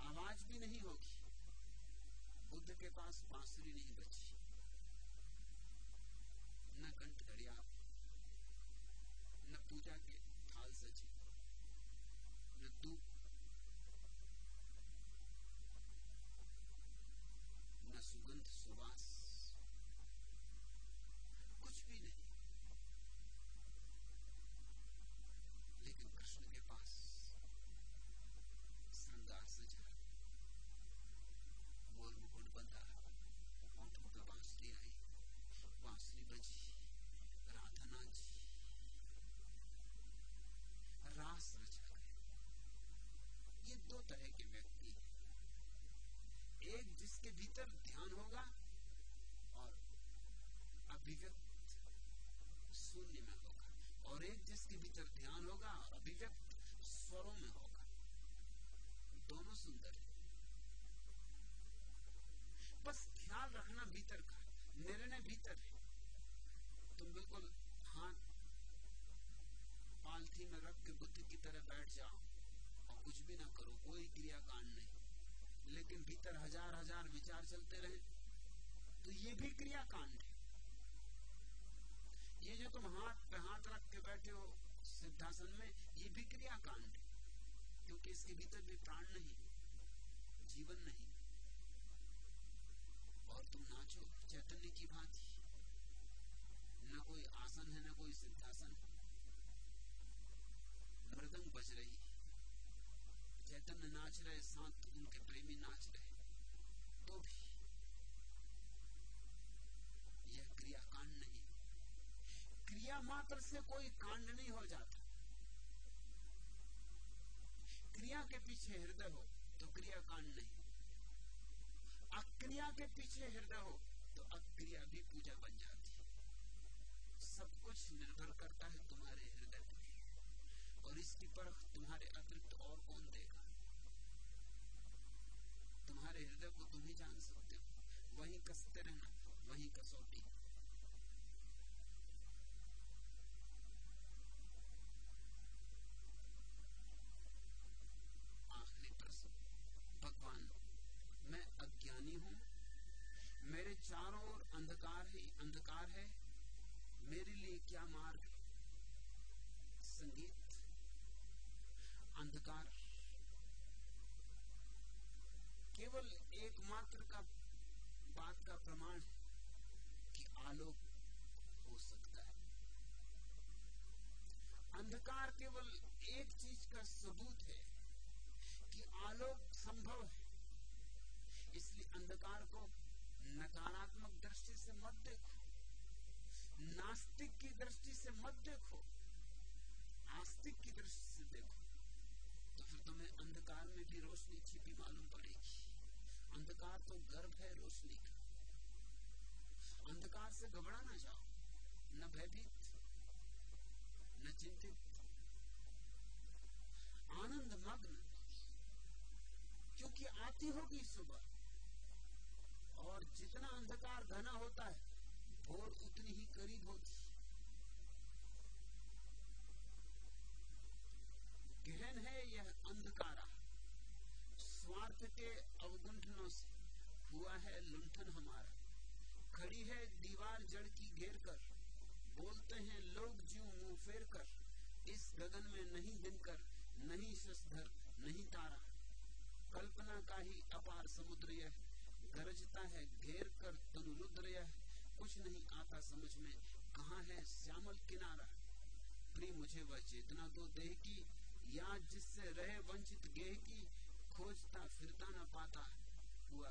आवाज़ भी नहीं होगी। बुद्ध के पास बांसुरी नहीं बची। न कंठ घड़िया न पूजा के बिल्कुल हाथ पालथी में रख के बुद्ध की तरह बैठ जाओ और कुछ भी ना करो, कोई क्रियाकांड नहीं। लेकिन भीतर हज़ार हज़ार विचार चलते रहे तो ये भी क्रियाकांड है। ये जो तुम हाथ पे हाथ रख के बैठे हो सिद्धासन में, ये भी क्रियाकांड है, क्योंकि इसके भीतर भी प्राण नहीं, जीवन नहीं। और तुम नाचो, चैतन्य की भांति। न कोई आसन है, न कोई सिद्धासन। मृदंग बज रही है। चैतन्य नाच रहे साथ उनके प्रेमी नाच रहे। तो भी यह क्रिया कांड नहीं। क्रिया मात्र से कोई कांड नहीं हो जाता। क्रिया के पीछे हृदय हो तो क्रिया कांड नहीं। अक्रिया के पीछे हृदय हो तो अक्रिया भी पूजा बन जाती सब कुछ निर्भर करता है तुम्हारे हृदय पर और इसकी परख तुम्हारे अतिरिक्त और कौन देगा? तुम्हारे हृदय को तुम ही जान सकते हो। वही कसते रहना, वही कसौटी आखिरी प्रश्न भगवान मैं अज्ञानी हूँ मेरे चारों ओर अंधकार ही अंधकार है मेरे लिए क्या मार्ग है संगीत अंधकार केवल एकमात्र का बात का प्रमाण कि आलोक हो सकता है। अंधकार केवल एक चीज़ का सबूत है कि आलोक संभव है। इसलिए अंधकार को नकारात्मक दृष्टि से मत देखो, नास्तिक की दृष्टि से मत देखो, आस्तिक की दृष्टि से देखो तो फिर तुम्हें अंधकार में भी रोशनी छिपी मालूम पड़ेगी। अंधकार तो गर्भ है, रोशनी का। अंधकार से घबरा ना जाओ न भयभीत, न चिंतित। आनंद मग्न, क्योंकि आती होगी सुबह, और जितना अंधकार घना होता है, भोर उतनी ही करीब होती गहन है यह अंधकारा। स्वार्थ के अवगुंठनों से हुआ है लुंठन हमारा। खड़ी है, दीवार जड़ की घेर कर। बोलते हैं, लोग जीव मुँह फेर कर, इस गगन में नहीं दिनकर, नहीं शशधर, नहीं तारा। कल्पना का ही अपार समुद्र यह, गरजता है घेर कर रुद्र यह। कुछ नहीं आता समझ में, कहा है श्यामल किनारा? प्रिय, मुझे वह चेतना दो देह की या जिससे रहे वंचित गेह की, खोजता फिरता न पाता। हुआ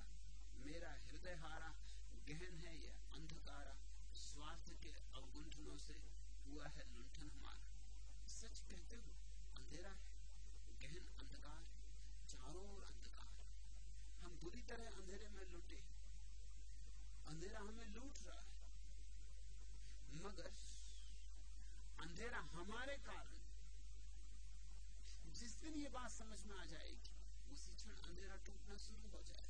मेरा हृदय हारा गहन है यह अंधकारा, स्वार्थ के अवगुंठनों से हुआ है लुंठन हमारा सच कहते हो, अंधेरा है, गहन अंधकार चारों ओर अंधकार हम बुरी तरह अंधेरे में लुटे अंधेरा हमें लूट रहा है। मगर अंधेरा हमारे कारण जिस दिन ये बात समझ में आ जाएगी, उसी क्षण अंधेरा टूटना शुरू हो जाए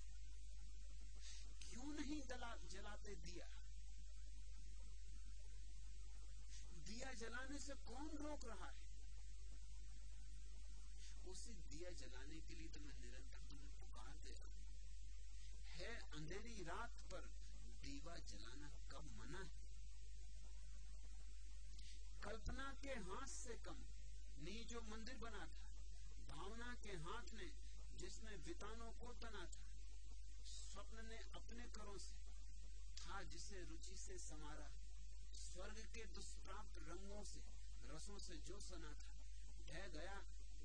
क्यों नहीं जला, जलाते दिया? दिया जलाने से कौन रोक रहा है? उसी दिया जलाने के लिए तो मैं निरंतर तुम्हें पुकार दे रहा हूँ। है अंधेरी रात पर दीवा जलाना कब मना है? कल्पना के हाथ से कम नी जो मंदिर बना था, भावना के हाथ ने जिसने वितानों को तना था स्वप्न ने अपने करों से था जिसे रुचि से समारा स्वर्ग के दुष्प्राप्त रंगों से, रसों से जो सना था, ढह गया,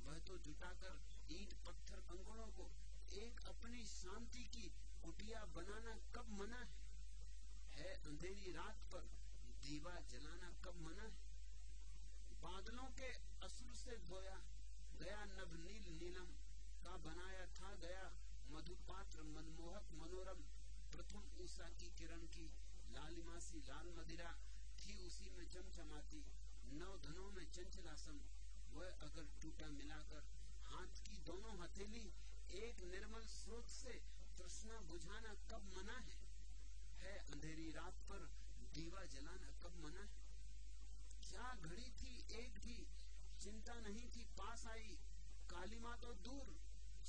वह तो जुटाकर ईट, पत्थर कंगड़ों को एक अपनी शांति की कुटिया बनाना कब मना है? है अंधेरी रात पर दीवा जलाना कब मना है? बादलों के असुर से धोया गया नभ नील नीलम, का बनाया था गया मधुपात्र मनमोहक मनोरम प्रथम ऊषा की किरण की लालिमासी लाल मदिरा थी उसी में चमचमाती। नव धनों में चंचलासम वह अगर टूटा मिलाकर हाथ की दोनों हथेली एक निर्मल स्रोत से तृष्णा बुझाना कब मना है? है अंधेरी रात पर दीवा जलाना कब मना है? क्या घड़ी थी, एक भी चिंता नहीं थी, पास आई कालीमा तो दूर।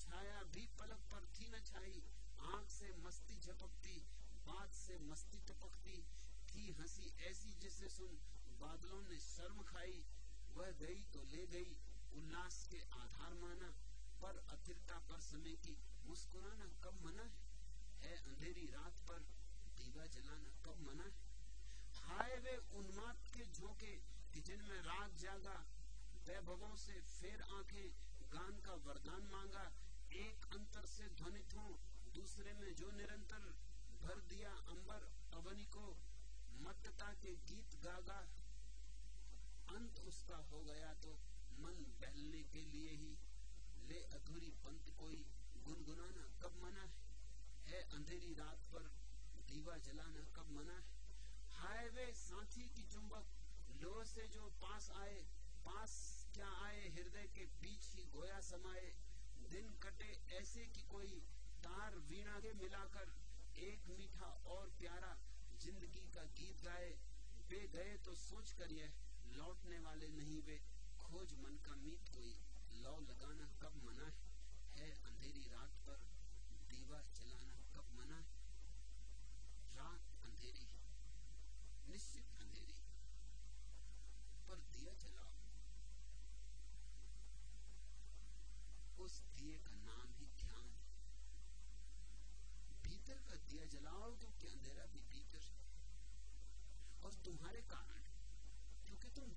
छाया भी पलक पर थी न छाई, आँख से मस्ती झपकती, बात से मस्ती टपकती थी हँसी ऐसी जिसे सुन बादलों ने शर्म खाई, वह गई तो ले गई, उल्लास के आधार माना, पर अथिरता पर समय की मुस्कुराना कब मना है? है अंधेरी रात पर दीवा जलाना कब मना है? हाय वे उन्माद के झोंके, कि जिनमें राग जागा, वैभवों से फेर आँखें, गान का वरदान मांगा एक अंतर से ध्वनित हो, दूसरे में जो निरंतर भर दिया अंबर अवनी को, मत्तता के गीत गागा, अंत उसका हो गया तो मन बहलने के लिए ही ले अधूरी पंत कोई गुनगुनाना कब मना है? है अंधेरी रात पर दीवा जलाना कब मना है? हाय वे साथी की चुंबक लो से जो पास आए, पास क्या आए, हृदय के बीच ही गोया समाये दिन कटे ऐसे कि कोई तार वीणा के मिलाकर एक मीठा और प्यारा ज़िंदगी का गीत गाए। वे गए तो सोच कर यह लौटने वाले नहीं वे। खोज मन का मीत कोई। लौ लगाना कब मना है? है अंधेरी रात।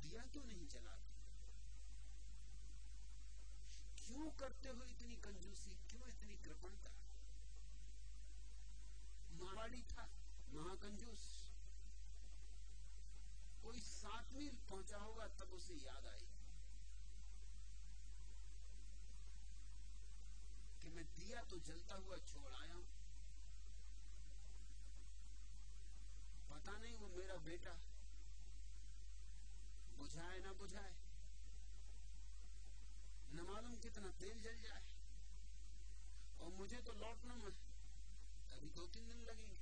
दिया क्यों नहीं जलाते क्यों करते हो इतनी कंजूसी? क्यों इतनी कृपणता? मारवाड़ी था, महाकंजूस। कोई सात मील पहुँचा होगा तब उसे याद आई कि मैं दिया तो जलता हुआ छोड़ आया हूँ। पता नहीं वो मेरा बेटा बुझाए ना बुझाए। न मालूम कितना तेल जल जाए। और मुझे तो लौटना में अभी दो तीन दिन लगेंगे।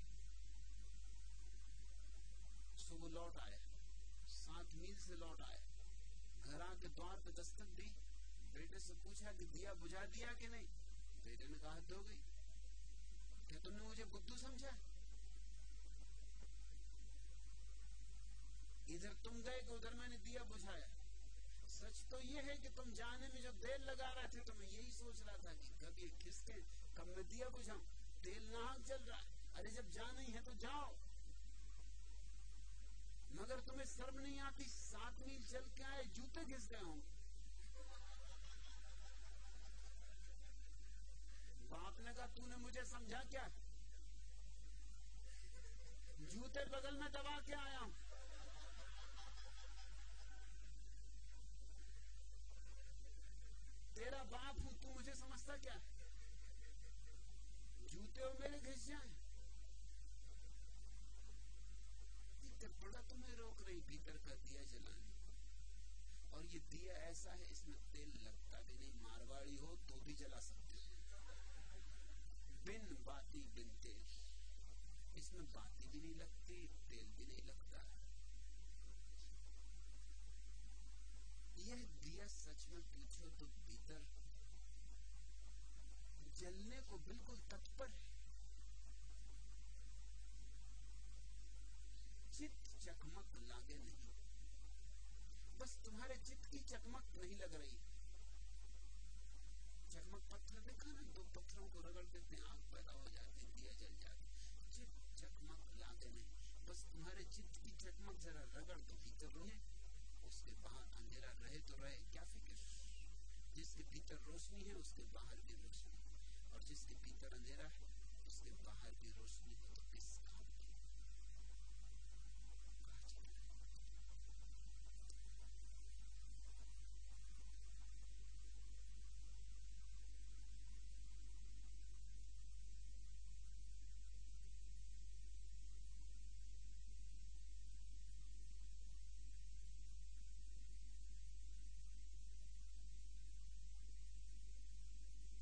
सो वो लौट आया सात मील से लौट आया घर आके द्वार पे दस्तक दी। बेटे से पूछा कि दिया बुझा दिया कि नहीं? बेटे ने कहा, दो गई। क्या तुमने मुझे बुद्धू समझा? इधर तुम गए कि उधर मैंने दिया बुझाया। सच तो ये है कि तुम जाने में जो देर लगा रहे थे तो मैं यही सोच रहा था कि कब ये खिसके कब मैं दिया बुझाऊं? तेल नाहक जल रहा। है अरे जब जाना ही है तो जाओ। मगर तुम्हें शर्म नहीं आती? सात मील चल के आए, जूते घिस गए होंगे बाप ने कहा, तूने मुझे समझा क्या? जूते बगल में दबा के आया हूँ। तेरा बाप हूँ, तू मुझे समझता क्या? जूते और मेरे घिस जाए? पड़ा तुम्हें रोक रही भीतर का दिया जलाने। और ये दिया ऐसा है, इसमें तेल लगता भी नहीं, मारवाड़ी हो तो भी जला सकते बिन बाती, बिन तेल। इसमें बाती भी नहीं लगती, तेल भी नहीं लगता। यह दिया सच में पूछो तो जलने को बिल्कुल तत्पर है। चित चकमक लागे नहीं। बस तुम्हारे चित्त की चकमक नहीं लग रही। चकमक पत्थर देखा ना, दो पत्थरों को रगड़ देते आग पैदा हो जाती दिया जल जाती चित चकमक लागे नहीं। बस तुम्हारे चित्त की चकमक जरा रगड़ दो, भीतर रहे उसके बाहर अंधेरा रहे तो रहे। क्या फ़िक्र? जिसके भीतर रोशनी है, उसके बाहर भी रोशनी artisti Peter Nera, este Baha de Rosnito.